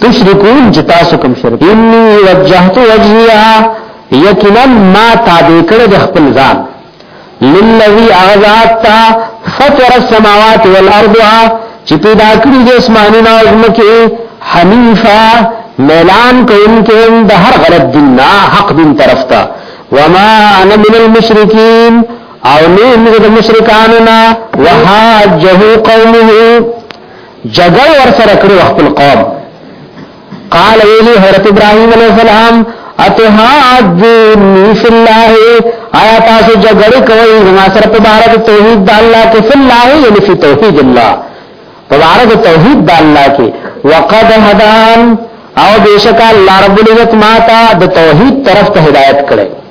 تشرکون چې تاسو کوم شرک انی وجهت وجهیا یقینا ما تابع کړه د خپل ځان للذي اغذات فطر السماوات والارض چې پیدا کړی د اسمانونو او ځمکې حنیفا ميلان کوونکې د هر غلط دین نه حق دین طرف ته وما انا من المشرکین او نه موږ د مشرکانو نه وحاجه قومه جګړه ورسره کړو خپل قوم قال ویلی حضرت ابراهیم علیہ السلام اتحادنی فی اللہ آیا تاسو جګړه کوي زما سره په بار د توحید د الله کې فی الله یعنی فی توحید الله په بار د توحید د الله کې وقد هدان او بیشک الله رب العزت ماتا د توحید طرف ته هدایت کړي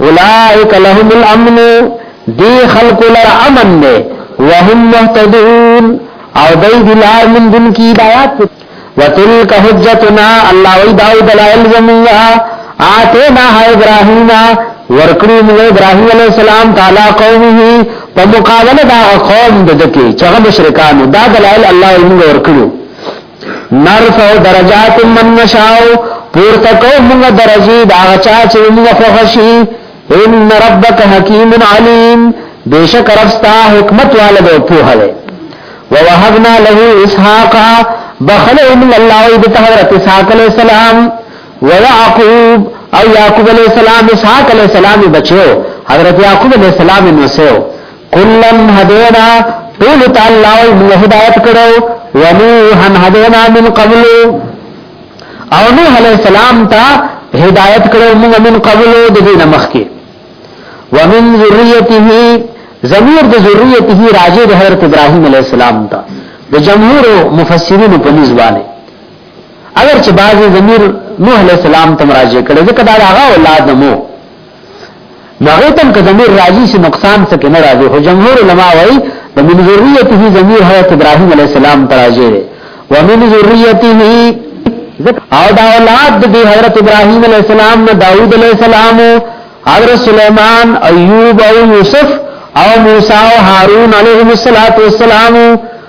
اولائک لهم الامن دی خلق لر امن دے وهم محتدون او دی دلار من دن کی دایات وتلک حجتنا اللہ وی داو دلائل زمینہ آتینا ہے ابراہیمہ ورکړو موږ ابراهيم عليه السلام تعالی قومه په مقابله دا قوم ددکې چې هغه مشرکان دا دلایل الله یې موږ ورکړو نرفع درجات من نشاو پورته کو موږ درجه دا چا چې موږ خوښي ان ربک حکیم علیم بیشک رستا حکمت والده په هله ووهبنا له اسحاق بخله من الله د حضرت اسحاق علیہ السلام ويعقوب او يعقوب علیہ السلام اسحاق علیہ السلام بچو حضرت يعقوب علیہ السلام نو سیو کلن هدینا ټول ته الله موږ هدایت کړو ونوحا هدینا من قبل او نوح علیہ السلام ته هدایت کړو موږ من قبل د دینه مخکې ومن ذریته زمیر د ذریته راجه د حضرت ابراهیم علیہ السلام ته د جمهور مفسرین په نس باندې اگر چې بعضی زمیر نوح علیہ السلام ته راجه کړو ځکه دا هغه اولاد مو نو غیتم که ضمیر راضی سی نقصان سکی نرازی خو جمهور علماء وی و من ذریته ضمیر حضرت ابراهیم علیہ السلام ترازی دی و من ذریته او دا اولاد دی حضرت ابراهیم علیہ السلام نه داوود علیہ السلام حضرت سلیمان ایوب او یوسف او موسی او هارون علیهم السلام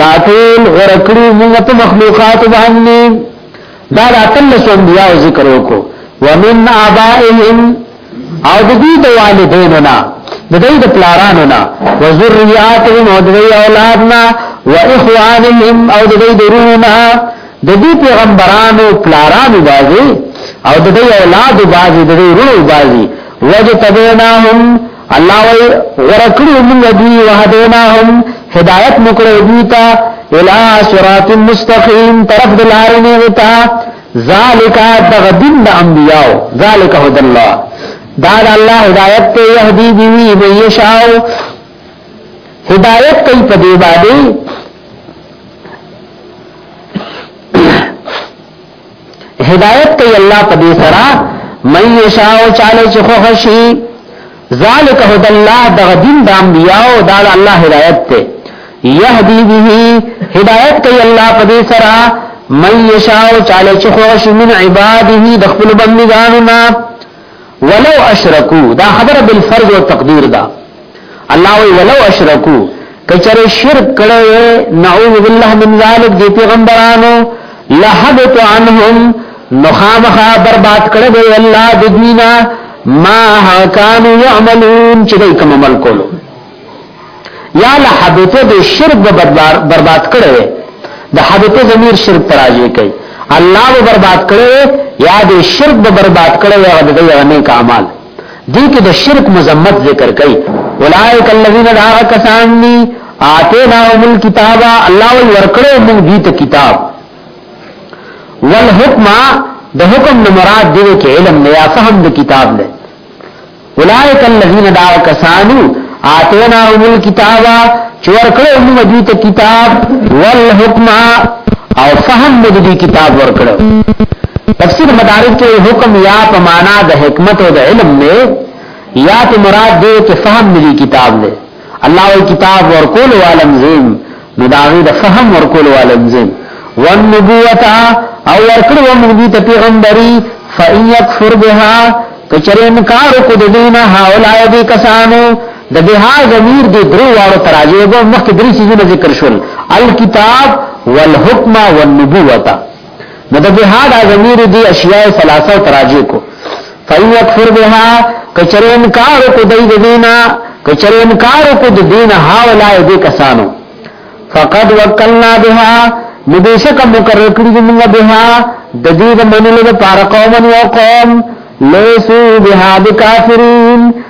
دا ټول غره کړو موږ په مخلوقات باندې دا د اتلس انبیاء ذکر وکړو ومن آبائهم او د دې د والدینو نه د دې د پلارانو نه و ذریاتهم او د دې اولاد نه و اخوانهم او د دې د روح نه د دې پیغمبرانو پلارانو باندې او د دې اولاد باندې د دې روح باندې وجتبناهم الله وی غره کړو موږ دوی وهدیناهم هدایت مکړو دوی ته الى صراط مستقیم طرف دلارنی وتا ذالک تغدین د انبیاء ذالک هد الله دا د الله هدایت ته يهدي دی وی یشاء هدایت کوي په دی باندې هدایت کوي الله په دې سره من یشاء چاله چې خو خشي ذالک هدى الله دغه دین د انبیاء او د الله هدایت ته یهدی به هدایت کوي الله په دې سره من یشاء چاله چې خو شي من عباده د خپل بندګانو نه ولو اشرکو دا خبره بالفرض او تقدیر دا الله وی ولو اشرکو کچره شرک کړي نعوذ بالله من ذلک دی پیغمبرانو لحبت عنهم نخامخا برباد کړي دی الله د دنیا ما کانوا يعملون چې کوم عمل کولو یا له حبته د شرک به برباد کړي وي د حبته ضمیر شرک تراجه کوي الله به برباد کړي یا د شرک به برباد کړي یا د دې نیک اعمال دې کې د شرک مذمت ذکر کوي اولائک الذین دعا کسان دی آتیناهم الكتاب الله ورکړو موږ دې ته کتاب والحکم د حکم نه مراد دې کې علم نه یا فهم د کتاب نه اولئک الذین دا کسانو آتیناهم الکتاب چې ورکړو موږ دوی ته کتاب والحکم او فهم موږ دوی کتاب ورکړو تفسیر مدارک کې حکم یا په معنا د حکمت او د علم نه یا ته مراد دې چې فهم دې کتاب نه الله وی کتاب ورکول والم زیم نو داغی د فهم ورکول والم زیم والنبوتا او ورکړو موږ دې ته پیغمبري فإن يكفر بها کچره انکار کو د دینه هاولای دې کسانو د بها ضمیر دې درو واړو تراجه به مخکې درې سيزونه ذکر شول الکتاب والحکم والنبوتا نو د جهاد ضمیر دی اشیاء ثلاثه تراجی کو فین یکفر بها کچر انکار کو دی دینا کچر انکار کو دی دینا هاولای دی کسانو فقد وکلنا بها نبیشک مقرر کړی دی موږ بها د دې د منلو لپاره قوم او قوم لیسو بها بکافرین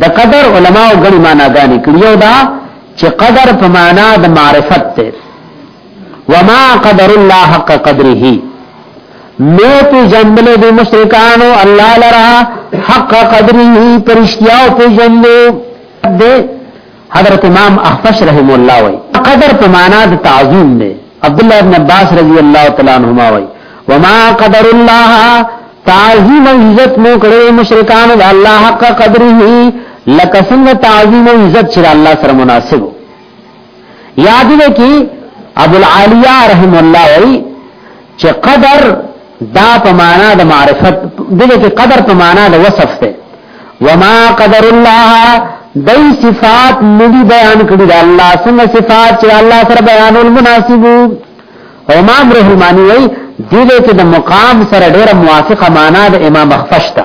د قدر علما او غنی معنا غانی کړیو دا چې قدر په معنا د معرفت ته وما قدر الله حق قدره نو په جنبل د مشرکانو الله لرا حق قدره پرشتیاو په جنبو دې حضرت امام اخفش رحم الله وای قدر په معنا د تعظیم دی عبد الله ابن عباس رضی الله تعالی عنهما وای وما قدر الله تعظیم او عزت مو کړو مشرکان د الله حق قدره لکه څنګه تعظیم او عزت چې الله سره مناسب یاد دې کی ابو العالیه رحم الله وای چې قدر دا په معنا د معرفت دغه کې قدر په معنا د وصف ده وما قدر الله دای صفات ندی بیان کړی دا الله څنګه صفات چې الله سره بیان المناسب او امام رحمانی وای دغه کې د مقام سره ډیره موافقه معنا د امام مخفش ده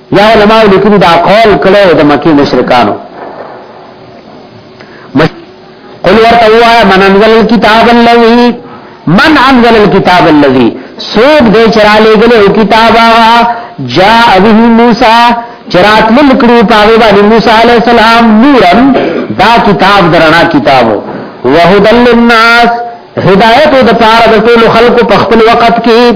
یا علماء لیکلی دا قول کړو د مکی مشرکانو قل ورته وایا من انزل الكتاب الذي من انزل الكتاب الذي سوق دې چرا لګلې او کتاب جاء به موسی چرات ملکړو پاوی باندې موسی عليه السلام نورن دا کتاب درنا کتابو وهدل للناس هدایت د پاره د ټول خلکو په خپل وخت کې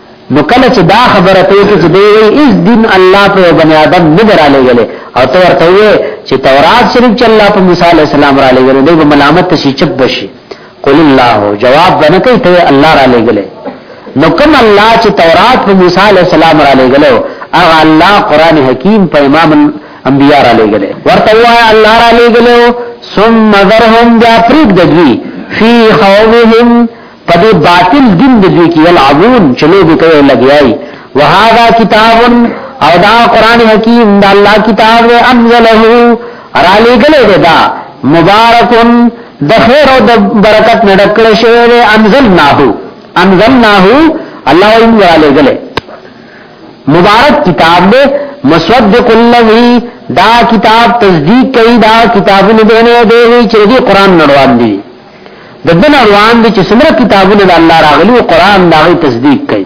نو کله چې دا خبره کوي چې دوی ایز دین الله په بنی آدم نه دراله غلې او تو ورته وي چې تورات شریف چې الله په موسی علی السلام را لګره دوی به ملامت شي چپ بشي قل الله جواب بنه کوي ته الله را لګلې نو کوم الله چې تورات په موسی علی السلام را لګلو هغه الله قران حکیم په امام انبیاء را لګلې ورته وای الله را لګلو ثم ذرهم جافریک دجوی فی خومهم په دې باطل دین د دوی کې یلعبون چې لوبې کوي لګیاي وهذا کتاب او دا قران حکیم دا الله کتاب انزله را لګلې دا مبارکون د خیر او د برکت نه ډکل شوی دی انزلناه انزلناه الله یې را لګلې مبارک کتاب دې مصدق الذی دا کتاب تصدیق کوي دا کتابونه دی نه دی چې دې قران نړوان دی د دنه روان دي چې څومره کتابونه د الله راغلي او قران دا غي تصدیق کوي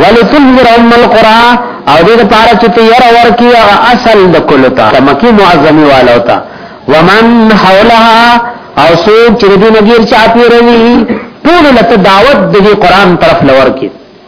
ولتنذر ام القران او دې لپاره چې ته ير ورکی اصل د کولتا مکی معظمي والوتا ومن حولها او سوق چې دې نګیر چا پیروي ټول لته دعوت د قران طرف لور کې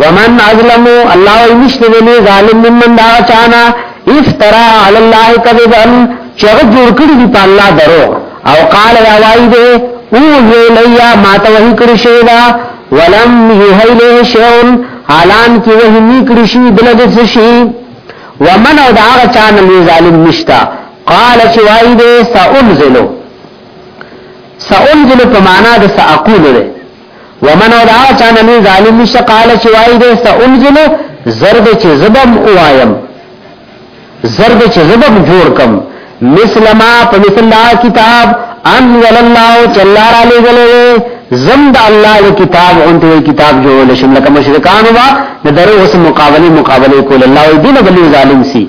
ومن اظلم الله وی نشته دې ظالم ممن دا چانا افترا علی الله کذبا چغ جوړ کړی دی په الله درو او قال یا وای دې او یو لیا ما ته وحی کړی شوی دا ولم یحی له شیون حالان کې وحی نی کړی شوی دلته څه شي ومن او دا چانا له ظالم نشتا قال چې وای دې سأنزلو سأنزلو په معنا د سأقول دی ومن او دا چانه لوی ظالم نشه قال چې وای دې ته انزل زرد چې زبم وایم زرد چې زبم جوړ کم مثل ما په مثل کتاب انزل الله جل را لګلې زم د الله له کتاب اونته کتاب جوړول شم لکه مشرکان وا د درو اوس مقابله مقابله کول الله دې نه بلی ظالم سي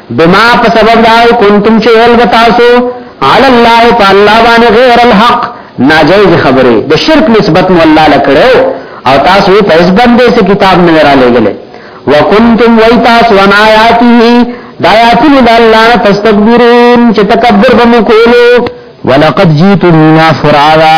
بما په سبب دا کنتم چې ول تاسو علی الله تعالی باندې غیر الحق ناجایز خبره د شرک نسبت مو الله لکړو او تاسو په اس باندې سه کتاب نه را لګل وکنتم ویتاس ونایاته دایاتن د الله تستكبرون چې تکبر بمو کولو ولقد جئتمونا فرادا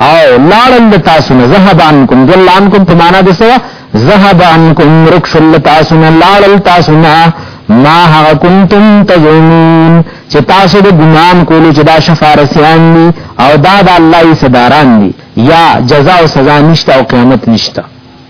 او لاړل د تاسو نه ذهب عنکم ضل عنکم په معنا د سوا ذهب عنکم رکشل تاسو نه لاړل تاسو نه ما هغه کنتم تظنون چې تاسو د ګمان کولو چې دا شفارسیان دي او دا د الله صداران دي یا جزاء او سزا نشته او قیامت نشته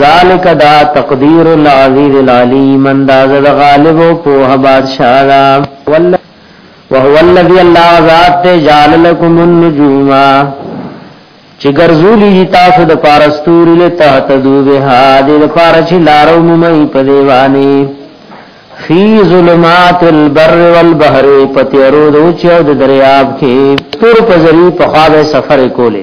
ذالک دا تقدیر العزیز العلیم اندازه د غالب او پوه بادشاہ دا وهو الذی الله ذات ته جعل لكم النجوم چې ګرځولې دي تاسو د پارستوري له تحت دوه ها د پار چې لارو مې په دیوانی فی ظلمات البر والبحر پتیرو دوچو د دریاب کې تور پزری په خاله سفر کوله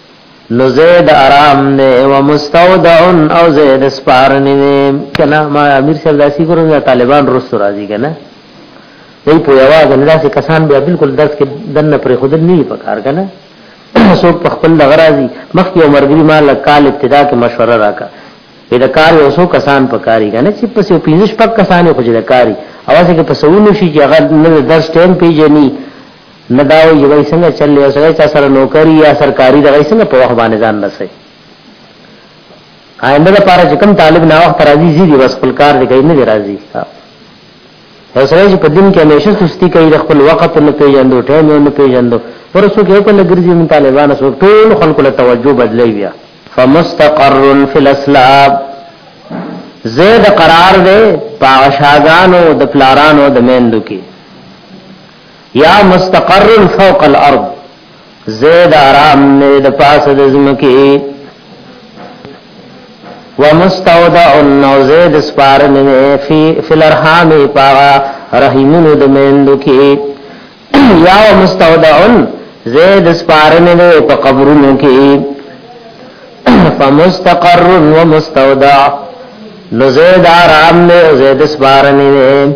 نو ځای د آرام دی و مستودع او ځای د سپارنې دی که نه ما امیر صاحب داسې کړو دا طالبان رستو راځي که نه دی په یوازې نه داسې کسان بیا بلکل درس کې دننه پرېښودل نه دي په کار که نه څوک په خپل دغه راځي مخکې یو ملګري ما له کال ابتدا کې مشوره راکړه وې د کار یو څو کسان په کاري که نه چې پس یو پنځه شپږ کسان یې خو چې د کاري اوسې کې په سوونو شي چې هغه نه د درس ټایم پېژني نه دا وایي چې بای څنګه چل دی، یو سړی چا سره نوکري یا سرکاري دغه یې څنګه په وخت باندې ځان رسوي؟ آینده لپاره چې کوم طالب ناوخته راځي ځي دي بس خپل کار دی کوي نه دی راځي یو سړی چې په دین کې همیشه سستی کوي د خپل وخت نه پیژندو ټایم نه پیژندو ورسو کې په لګرځي من طالبان سو ټول خلکو له توجه بدلوي بیا فمستقر فی الاسلاب زید قرار دے پاغشاگانو د پلارانو د میندو کی یا مستقر فوق الارض زید آرام نه د پاسه د زمکی ومستودع نو زید سپار نه فی فلرحام پاغا رحیمونو د میندو کی یا مستودع زید سپار نه په قبرونو کی فمستقر ومستودع نو زید آرام نه زید سپار نه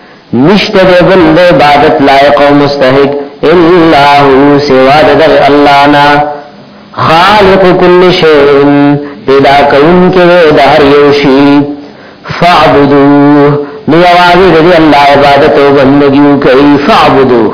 نشته د بل د عبادت لایق او مستحق الا هو سوا د الله نه خالق كل شيء پیدا کون کې د هر یو شی فعبدوه نو یوازې د الله عبادت او بندګي کوي فعبدوه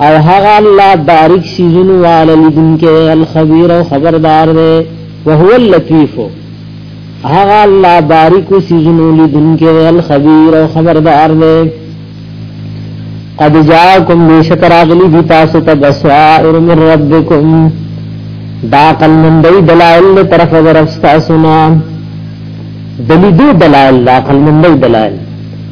او هغه الله باریک سیزونو والا لیدونکې الخبیر او خبردار دی وهو اللطیف هغه الله باریک سیزونو لیدونکې الخبیر او خبردار دی قد جاءکم بشکر اغلی دی تاسو ته بصائر من ربکم دا قل من دی دلائل طرف ورستا سنا دلیدو دلائل دا قل من دی دلائل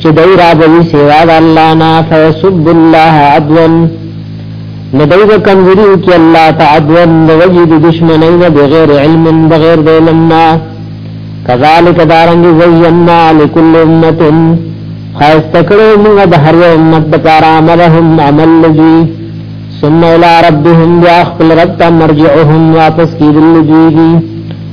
چې دای راځي سیوا د الله نه فیسب الله عدوا ندای به کمزوري وکړي الله تعدوا د وجې د دشمنۍ نه بغیر علم بغیر د علم نه کذالک دارنګ زینا لكل امه خاستکړو موږ د هر یو امت د کار عملهم عمل لږي ثم الى ربهم يا خپل رب مرجعهم واپس کیدل لږي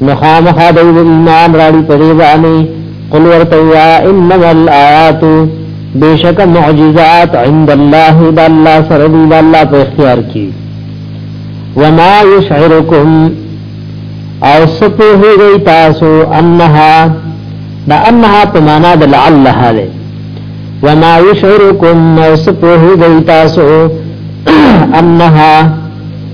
نخامخا دی و ایمان راړی پدی بانی قل ورطویا انما الآیات بیشک معجزات عند اللہ دا اللہ سردی دا اللہ پا اختیار کی وما یشعرکم او سپوهی گئی تاسو انها دا انها په معنا د لعلها ده وما یشعرکم او سپوهی گئی تاسو انها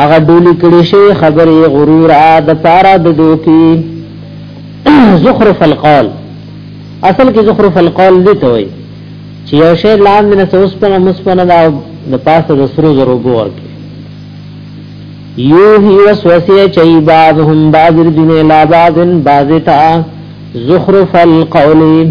هغه ډولی کړي شي خبرې غرور ا د پارا د دوکي زخرف القول اصل کې زخرف القول دي ته وي چې یو شی لاندې نه اوس په مسپنه دا د پاسه د سرو زرو بور کې یو هی وسوسه چي بعضهم بعض دین لا بعضن بعضتا زخرف القول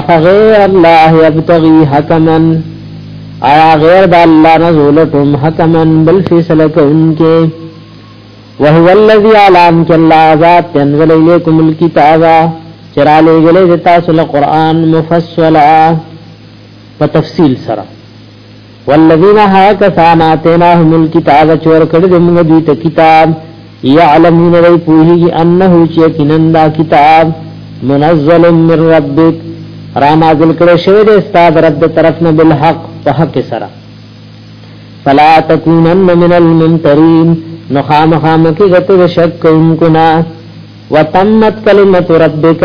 افغیر الله یبتغی حکما آیا غیر د الله نه زولتم حکما بل فیصله کوونکې وهو الذی علام ک الله ذات تنزل الیکم الكتاب چرالی گلی تاسو له قران مفصلا په تفصیل سره والذین ها کسان اتیناهم الكتاب چور کړه د موږ دوی ته کتاب یعلمون دی پوهیږي انه چې یقینا دا کتاب منزل من ربک را نازل کړه شوی د استاد رب د طرف نه بالحق په حق سره فلا تکونن من الممترین نو خامخام کی غته د شک کوونکو نه وتمت کلمت ربک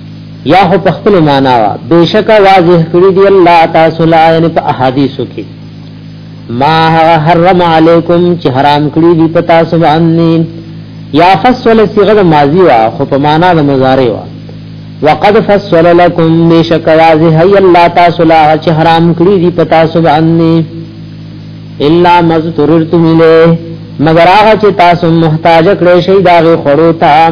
یا خو په خپل معنا وا بشکا واضح کړی دی الله تاسو لا یعنی په احادیثو کې ما حرم علیکم چې حرام کړی دی په تاسو باندې یا فصل صيغه ماضی وا خو په معنا د مضارع وا وقد فصل لكم بشکا واضح ای الله تاسو لا چې حرام کړی دی په تاسو باندې الا مذترتم الیه مگر هغه چې تاسو محتاج کړی شي دا غو خړو ته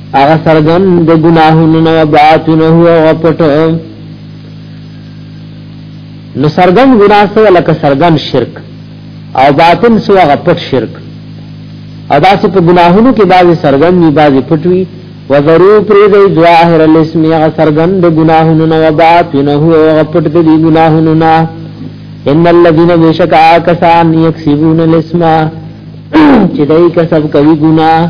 هغه سرګن د ګناهونو نه باطنه او غپټ نو سرګن ګناه سره لکه سرګن شرک او باطن سره غپټ شرک او داسې په ګناهونو کې بعضي سرګن دي بعضي پټوي وذرو پرې دی ظاهر الاسم یا سرګن د ګناهونو نه باطنه او غپټ د ګناهونو نه ان الذين بشکا کسان یکسبون الاسم چې دای کسب کوي ګناه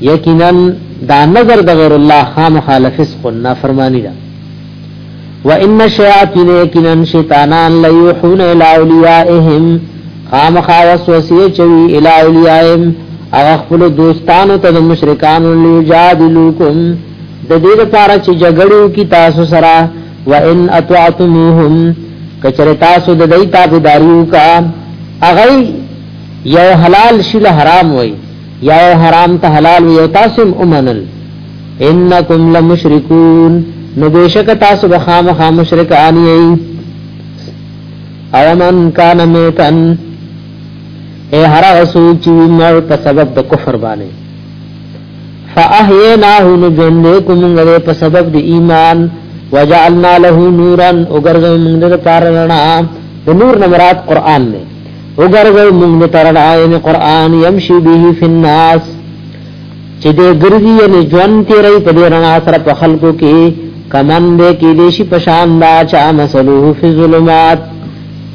یقینا دا نظر د غیر الله خامخا لفسق نافرمانی ده و ان الشیاطین یقینا شیطانان لیوحون الی اولیائهم خامخا وسوسه چوی الی اولیائهم هغه خپل دوستانو ته د مشرکانو لیجادلوکم د دې لپاره چې جګړو کی تاسو سره و ان اطعتموهم کچره تاسو د دې تابعداریو کا اغه یو حلال شی له حرام وای یا یو حرام ته حلال وی او تاسو هم ومنل انکم لمشرکون نو بشک تاسو به خامخا مشرکان یی او من کان میتن اے هر اسو چې مر په سبب د کفر باندې فاحیناه نو ژوند کوم غره په سبب د ایمان وجعلنا له نورا وګرځو موږ د پاره رڼا د نور نمرات قران نه وګرځو موږ د تر راین قران يمشي به فی الناس چې دې ګرځي یې ژوند تیرې په دې رڼا سره په خلکو کې کمن دې کې دې شي پشان دا چا مسلوه فی ظلمات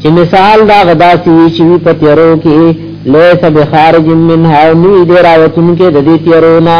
چې مثال دا غدا سی چې په تیرو کې لیس بخارج منها نی دې راوتون کې د دې تیرو نه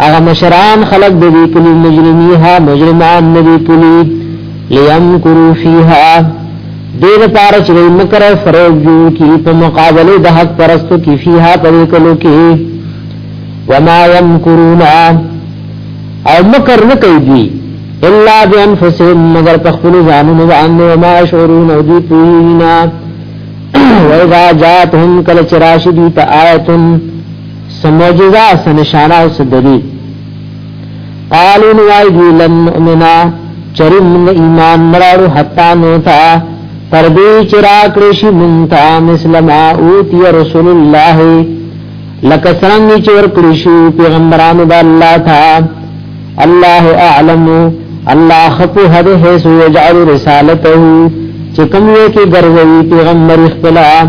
هغه مشران خلق د دې کلی مجرمیها مجرمان ندی کلی لیم کرو فیها دې لپاره چې مکر او فریب جوړ کی په مقابله د حق پرستو کی فیها پر کلو کې وما یمکرون او مکر نه کوي دی الا بانفسهم مگر تخفل ځانونه باندې وما شعورون او دې پوینا وَإِذَا جَاءَتْهُمْ كَلَّ شَرَاشِدِ تَآيَةٌ څه معجزه څه نشانه او څه دلیل قالو نوای دی لن نؤمنا چرم من ایمان نراړو حتا نوتا تر دې چې راکړې شي مونتا مثلما اوتی رسول الله لکه څنګه چې ورکړې شي پیغمبرانو د الله تا الله اعلم الله خپو هده هي سو يجعل رسالته چې کوم یې کې ګرځوي پیغمبر اختلاف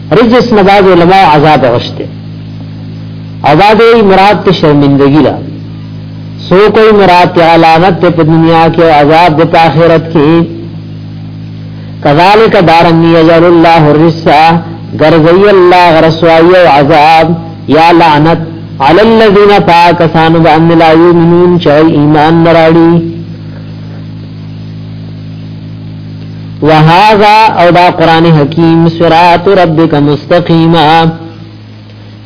رجس نه بعض علماء عذاب غشته او بعد وی مراد ته شرمندگی ده سو کوئی مراد ته علامت ته په دنیا کې او عذاب د آخرت کې کذالک دارن یجر الله الرسا غرزی الله غرسوای او عذاب یا لعنت علی الذین پاکسان باندې لا یؤمنون چې ایمان نراړي وهذا او دا قران حکیم صراط ربک مستقیما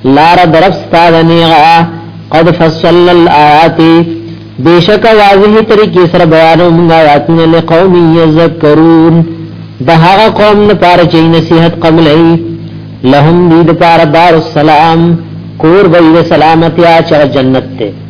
لار درف ستاد نیغا قد فصل الآیات بیشک واضح طریقې سره بیانو موږ آیاتونه لقوم یذکرون د هغه قوم لپاره چې نصیحت قبل ای لهم دې لپاره دار السلام کور به سلامتی اچ جنت ته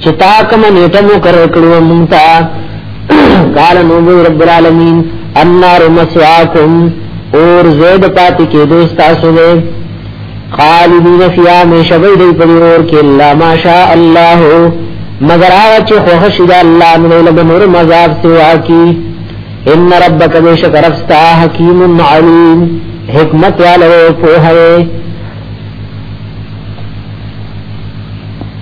چې تا کوم نیټه مو کړ کړو مونږ ته قال نو رب العالمین النار مسواکم اور زید پات کې دوست تاسو دې خالدین فیا می شبې دې په اور کې لا ماشاء الله مگر هغه چې خوښ شي الله نو له نور مزاب سوا کی ان ربک بیشک رفستا حکیم علیم حکمت والے په هره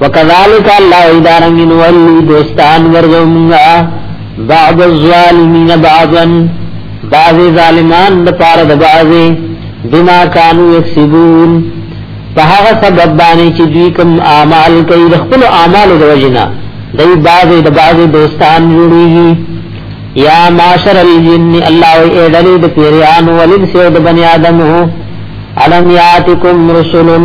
وکذالک الله ادارنګ نولی دوستان ورغو مونږه بعض الظالمین بعضا بعض ظالمان د پاره د بعضی بما كانوا يكسبون په هغه سبب باندې چې دوی کوم اعمال کوي د خپل اعمالو د وجنا دوی بعض د بعض دوستان جوړيږي یا معاشر الجن الله ای دلی د پیران ولین سید بنی آدم هو علم یاتکم رسولن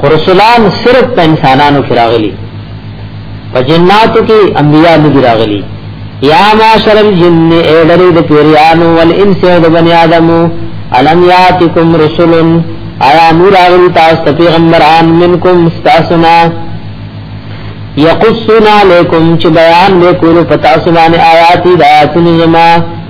خو رسولان صرف په انسانانو کې راغلي په جناتو کې انبیا نه دي راغلي یا معاشر الجن ایدری د پیریانو والانس او د بنی آدمو الم یاتکم رسول آیا نور راغلی تاسو ته پیغمبران منکم استاسنا یقصنا علیکم چې بیان وکړو پتا سبحانه آیات د آیاتونو زمانه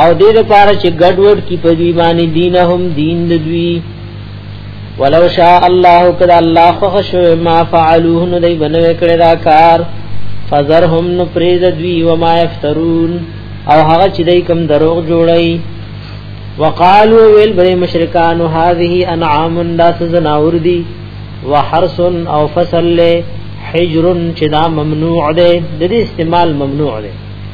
او دې لپاره چې ګډوډ کی په دی باندې دینهم دین د دوی ولو شاء الله کدا الله خو شو ما فعلوه نو دی بنو کړه دا کار فذرهم نو پریز دوی و ما یفترون او هغه چې دی کم دروغ جوړی وقالو ویل بری مشرکان هذه انعام دا سزناور دی وحرس او فصل حجر چې دا ممنوع دی د استعمال ممنوع دی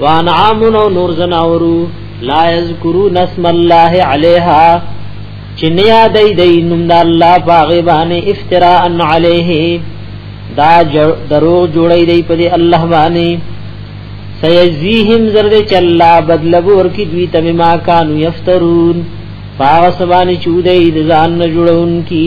وانعام او نور زناورو لا یذکرون اسم الله علیها چې نه یادې دې نوم د الله باغې باندې افتراء علیه دا درو جوړې دې په دې الله باندې سيزيهم زرد چلا بدلب ور کی دوی تم ما کانو یفترون پاغ سبانی چودې ځان نه جوړون کی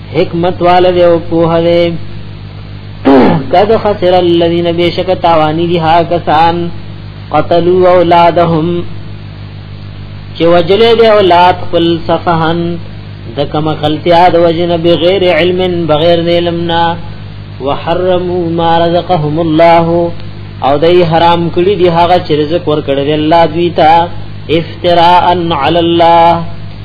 حکمت والده او پوه دی قد خسر الذين بشك تاوانی دي ها کسان قتلوا اولادهم چې وجلې دي اولاد خپل صفهن د کم غلطیا د وجنه بغیر علم بغیر علمنا وحرموا ما رزقهم الله او دای حرام کړی دی هغه چې رزق ورکړی الله دوی ته افتراء علی الله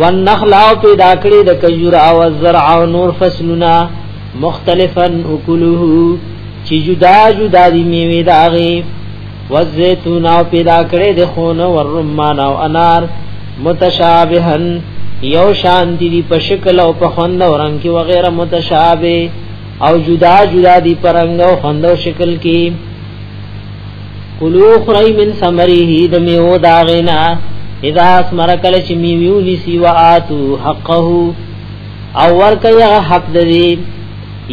والنخل او پیدا کړی د کجور او الزرع او نور فصلنا مختلفا اکله چې جدا جدا دی میوه داغه والزيتون او پیدا کړی د خون او الرمان او انار متشابهن یو شان دی په شکل او په خوند او رنگ کې وغیرہ متشابه او جدا جدا دی پرنګ او خوند او شکل کې کلو خری من ثمره د میو داغنا اذا اسمر کل چې میو نسی واتو حقه او ورکه حق دی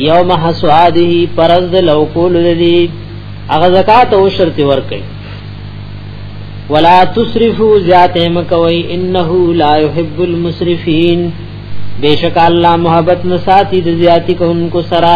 یوم حسواده پرز د لو کول دی هغه زکات او شرط ورکه ولا تسرفوا ذات مکوي انه لا يحب المسرفين بیشک الله محبت نساتی د زیاتی کوونکو سره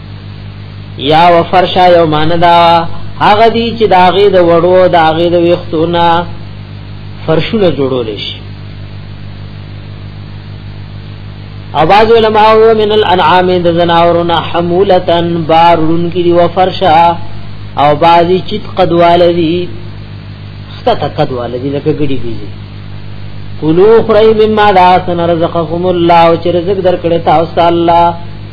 یا و فرشا یو ماندا هغه دی چې دا غي د وړو دا غي د وختونه فرشونه جوړول شي او باز علماء من الانعام د زناورنا حمولتن بارون کی دی و فرشا او بازی چت قدوال دی خطا قدوال دی لکه ګډی بیزی کلو خری مما داسن رزقکم الله چې رزق درکړی تاسو الله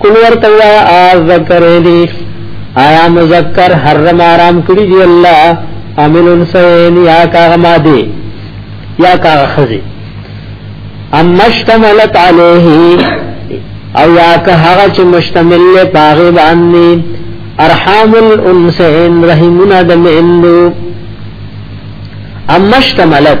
قل ورته وایا ذکر دی آیا مذکر حرم آرام کړی دی الله عامل انسان یا کاغه ماده یا کاغه خزی ام مشتملت علیه او یا که هغه چې مشتمل له پاغه باندې ارحام الانسان رحمنا دم اندو ام مشتملت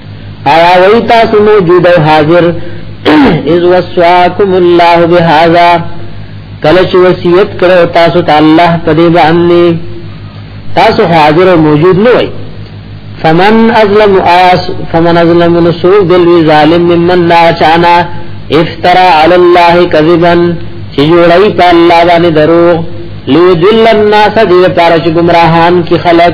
آیا وی تاسو موجود او حاضر اذ وصاکم الله بهذا کله چې وصیت کړو تاسو ته الله په دې باندې تاسو حاضر او موجود نه وای فمن ازلم آس فمن ازلم نسوق دل ظالم ممن لا چانا افترا علی الله کذبا چې جوړای په الله باندې دروغ لیدل الناس دې لپاره چې گمراهان کی خلق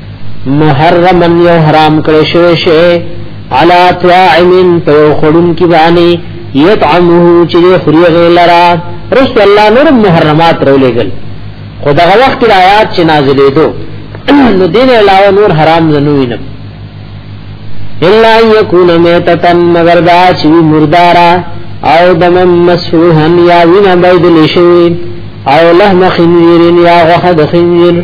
محرمن یو حرام کړی شوی شی علا طاعمن په یو خړون کې باندې یطعمه چې خوري غلرا رست الله نور محرمات رولېګل خو دغه وخت آیات چې نازلې دو نو دین علاوه نور حرام زنوی نه الا یکون میتتن مگر دا چې مردارا او دم مسوحن یا وینا بيد لشي او لحم خنزير یا غحد خنزير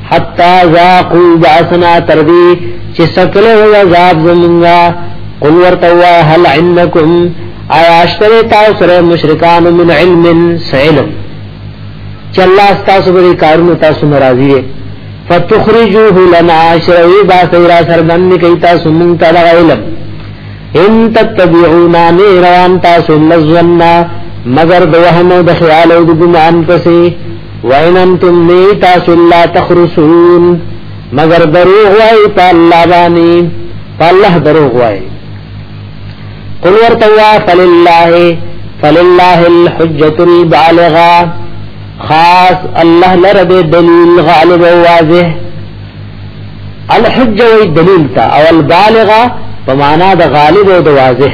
حتا ذاقوا باسنا تردی چې سکله و عذاب زمونږه قل ورتوا هل عندكم آیا اشتر تاسو سره مشرکان من علم سعلم چې الله تاسو به کارونه تاسو ناراضي دي فتخرجوه لنا شرعي با سورا سربند کوي تاسو مونږ ته علم ان تتبعونا نيران تاسو لزنا مگر دوهم د خیال او د ګمان پسې وَإِنْ أَنْتُمْ نِيْتَاسُ اللَّا تَخْرُسُونَ مگر دروغ وای په الله باندې په الله دروغ وای قل ورتوا فلله فلله الحجة البالغة خاص الله لرد دلیل غالب و واضح الحجة وی دلیل تا او البالغة پمانا د غالب و د واضح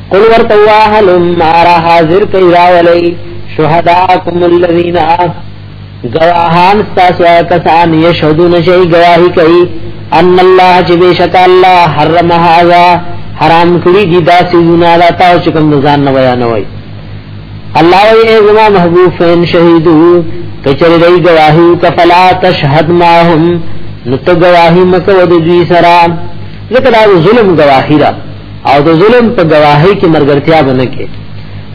قل ورته واه لم را حاضر کئ راولئ شهداکم الذین گواهان تاسو کسان یشهدون شی گواہی کوي ان الله چې بشک الله حرم هذا حرام کړی دي دا سيزونه لا تاسو کوم ځان نه ویا نه وای الله ای زما محبوب فین شهیدو کچری دی گواہی کفلا تشهد ماهم نو ته گواہی مکو د دوی سره ذکر ظلم گواہی را او د ظلم په گواهی کې مرګرتیا بنه کې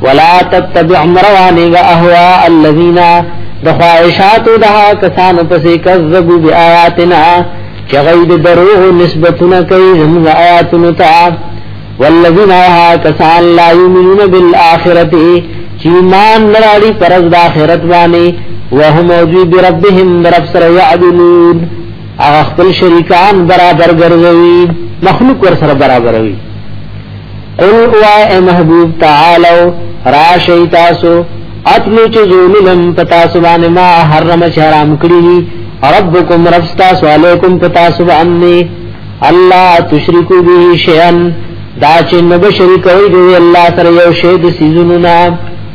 ولا تتبع مروانی و اهواء الذین د خواهشات د کسان پسې کذبوا بیااتنا چې غید دروغ نسبتونه کوي زموږ آیاتونو ته والذین ها کسان لا یؤمنون بالآخرته چې ایمان لري پرز د آخرت باندې وهم او دوی بربهم رب سره یعدلون هغه خپل شریکان برابر ګرځوي مخلوق ور سره برابروي قل او محبوب تعالو راشی تاسو اتلو چې ظلم پتا سبحان ما حرم شرام کړی ربکم رب تاسو علیکم پتا سبحان الله تشرکو به شیئا دا چې نو شریکوي دی الله سره یو شی د سيزونو نه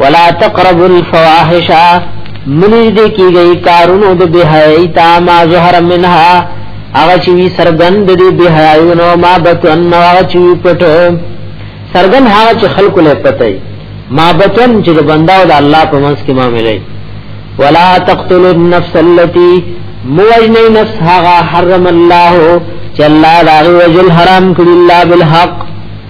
ولا تقربوا الفواحش منی دې کیږي کارونو د بهای تا ما ظهر منها هغه چې وی سرګند دې بهایونو ما بتن هغه چې پټ سرګند هغه چې خلق له پټي ما بتن چې بنداو د الله په منځ کې ما ملي ولا تقتلوا النفس التي موجنی نفس هغه حرم الله چې الله دا وجل حرام کړی الله بالحق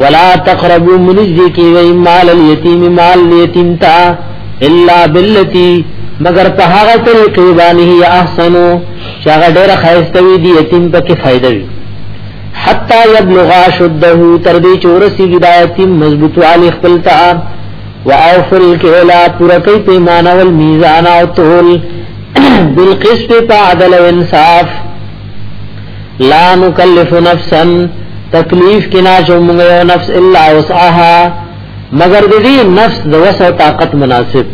ولا تقربوا من الذکر مال اليتیم مال اليتیم تا الا بالتی مگر په هغه طریقې باندې یا احسنو چې هغه ډېر خیستوي دی یتیم په کې فائدہ وي حتا یبلغ شده تر دې چورسی هدایت مضبوط علی خپل تا واوفل کلا پورا کوي پیمانه او میزان او تول بالقسط په عدل او انصاف لا نکلف نفسا تکلیف کنا جو مونږه نفس الا وسعها مگر دې نفس د وسع طاقت مناسب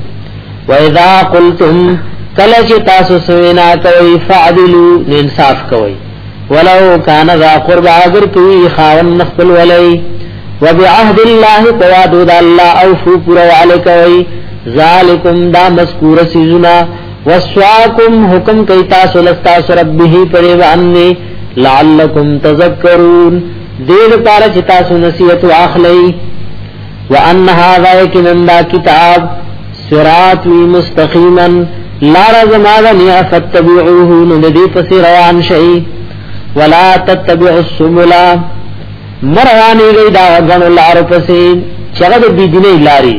و اذا قلتم کله چې تاسو سوینا کوي فعدلو انصاف کوي ولو کان ذا قرب اگر کوي خاون خپل ولي وبعهد الله توادد الله او فو پر علي کوي ذالکم دا مذکور سيزنا وسواکم حکم کوي تاسو لستا سره به پرې باندې لعلکم تذکرون دې لپاره چې تاسو نصیحت واخلئ وان هذا کیندا کتاب صراط مستقیما لار زماده نه فتبعوه نو دې پس روان شئ ولا تتبعوا السبل مروانې دا غنو لار پسې چې هغه دې دیني لاري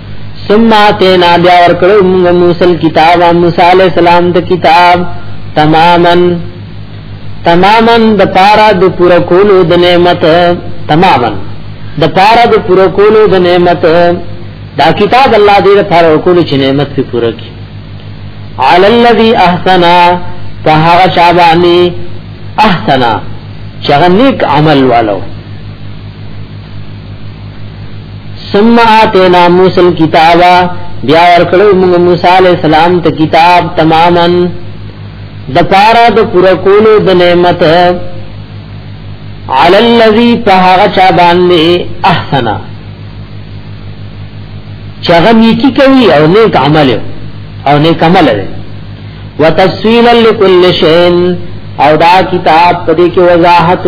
ثم اتینا بیا ورکړو موږ موسی الكتاب موسی علی السلام ته کتاب تماما تماما د پارا د پورا کولو د نعمت تماما د پارا د پورا کولو د نعمت دا کتاب الله دې د پارا کولو چې نعمت په پورا کی علی الذی احسنا فهغه شابانی احسنا چغنیک عمل والو ثم آتینا موسی الكتاب بیا ورکړو موږ موسی علی السلام ته کتاب تماما د پارا د پورا کولو د نعمت علی الذی فهغه چا باندې احسنا چاغه نیکی کوي او نیک عمل او نیک عمل لري وتفصیلا لكل شیء او دا کتاب پدې کې وضاحت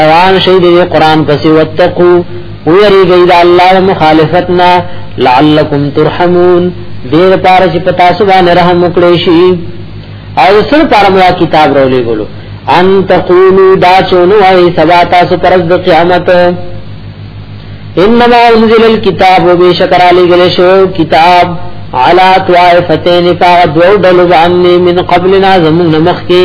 روان شي د قران پسې وتقو ویری گئی دا الله مخالفتنا لعلکم ترحمون دیر پار چې پتا سو باندې رحم وکړي شي او سر پار مو کتاب رولې ګلو ان تقولو دا چونو اي سبا تاسو پر د قیامت انما انزل الكتاب وبشکر علی گله شو کتاب علا طائفتین فا دو دلو بعنی من قبلنا زمون مخی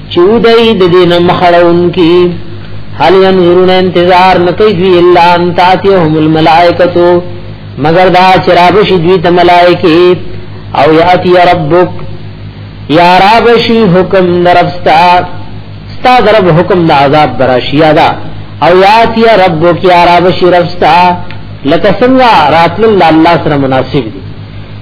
چودای د دین مخړون کی هل ينظرون انتظار نکي دوی الا ان تاتيهم الملائکه مگر دا چراب شي دوی ته ملائکه او ياتي ربک یا رب شي حکم درفستا ستا درب حکم د عذاب براشیا دا او ياتي ربک یا رب شي رفستا لکه څنګه راتل الله سره مناسب دي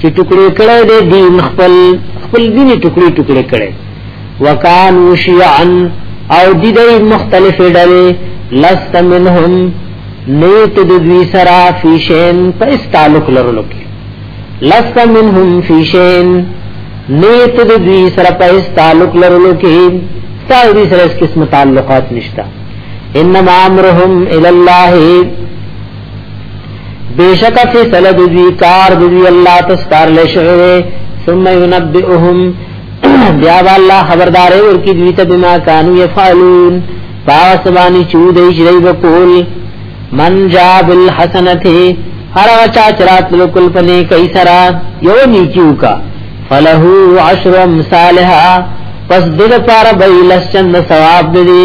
چې ټکړې کړې دې دین خپل خپل دین ټکړې ټکړې کړې وکانو شیعا او دې دې مختلف ډلې لست منهم نیت د دوی سرا فی شین په تعلق لرلو کې لست منهم فی شین نیت د دوی سرا په تعلق لرلو کې تاسو دې سره اس قسم تعلقات نشتا انما امرهم الی الله بیشک فیصله د دوی کار د دوی الله تستار لشوی ثم ينبئهم بیا الله خبردار ورکی دوی ته بما كانوا يفعلون پاس باندې چود اجری وکول من جاء بالحسنته هر چا چرات لکل پنه کای سرا یو نیکیو کا فله عشر امثالها پس دغه پار بیلشن ثواب دی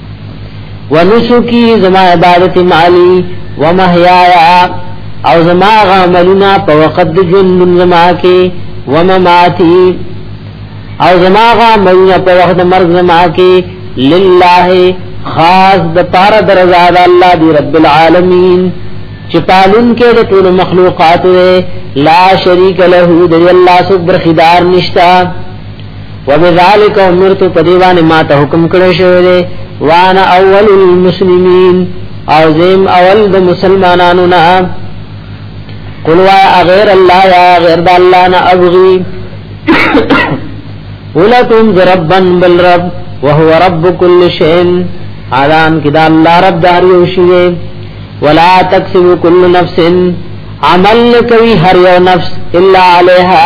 ونسکی زما عبادت مالی ومحیایا او زما غاملنا په وقت د جن زما کې ومماتی او زما غاملنا په وقت مرګ زما کې لله خاص د پار درزا د الله دی رب العالمین چې پالون کې د ټول مخلوقات لا شریک له د الله سبحانه برخدار نشتا وبذالک امرت په دی باندې ما ته حکم کړی شوی دی وانا اول المسلمین او زم اول د مسلمانانو نه قل وا غیر الله یا غیر د الله نه ابغي ولکم ربن بل رب وهو رب كل شيء اعلان کدا الله رب دار یو شی ولا تکسب كل نفس عمل کوي هر یو نفس الا عليها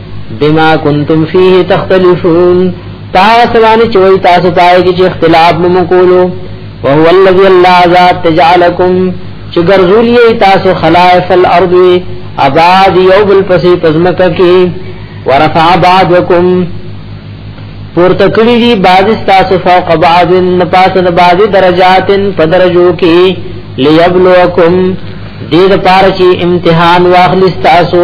بما کنتم فیه تختلفون تاسو باندې چوي تاسو پای کې چې اختلاف مو کولو وهو الذي الله ذات تجعلكم چې ګرځولې تاسو خلائف الارض آباد یو بل پسې پزمکه کې ورفع بعضکم پورته کړی دي بعض تاسو فوق بعض نه پاس نه بعض درجاتن په درجو کې ليبلوکم دې د پاره چې امتحان واخلي تاسو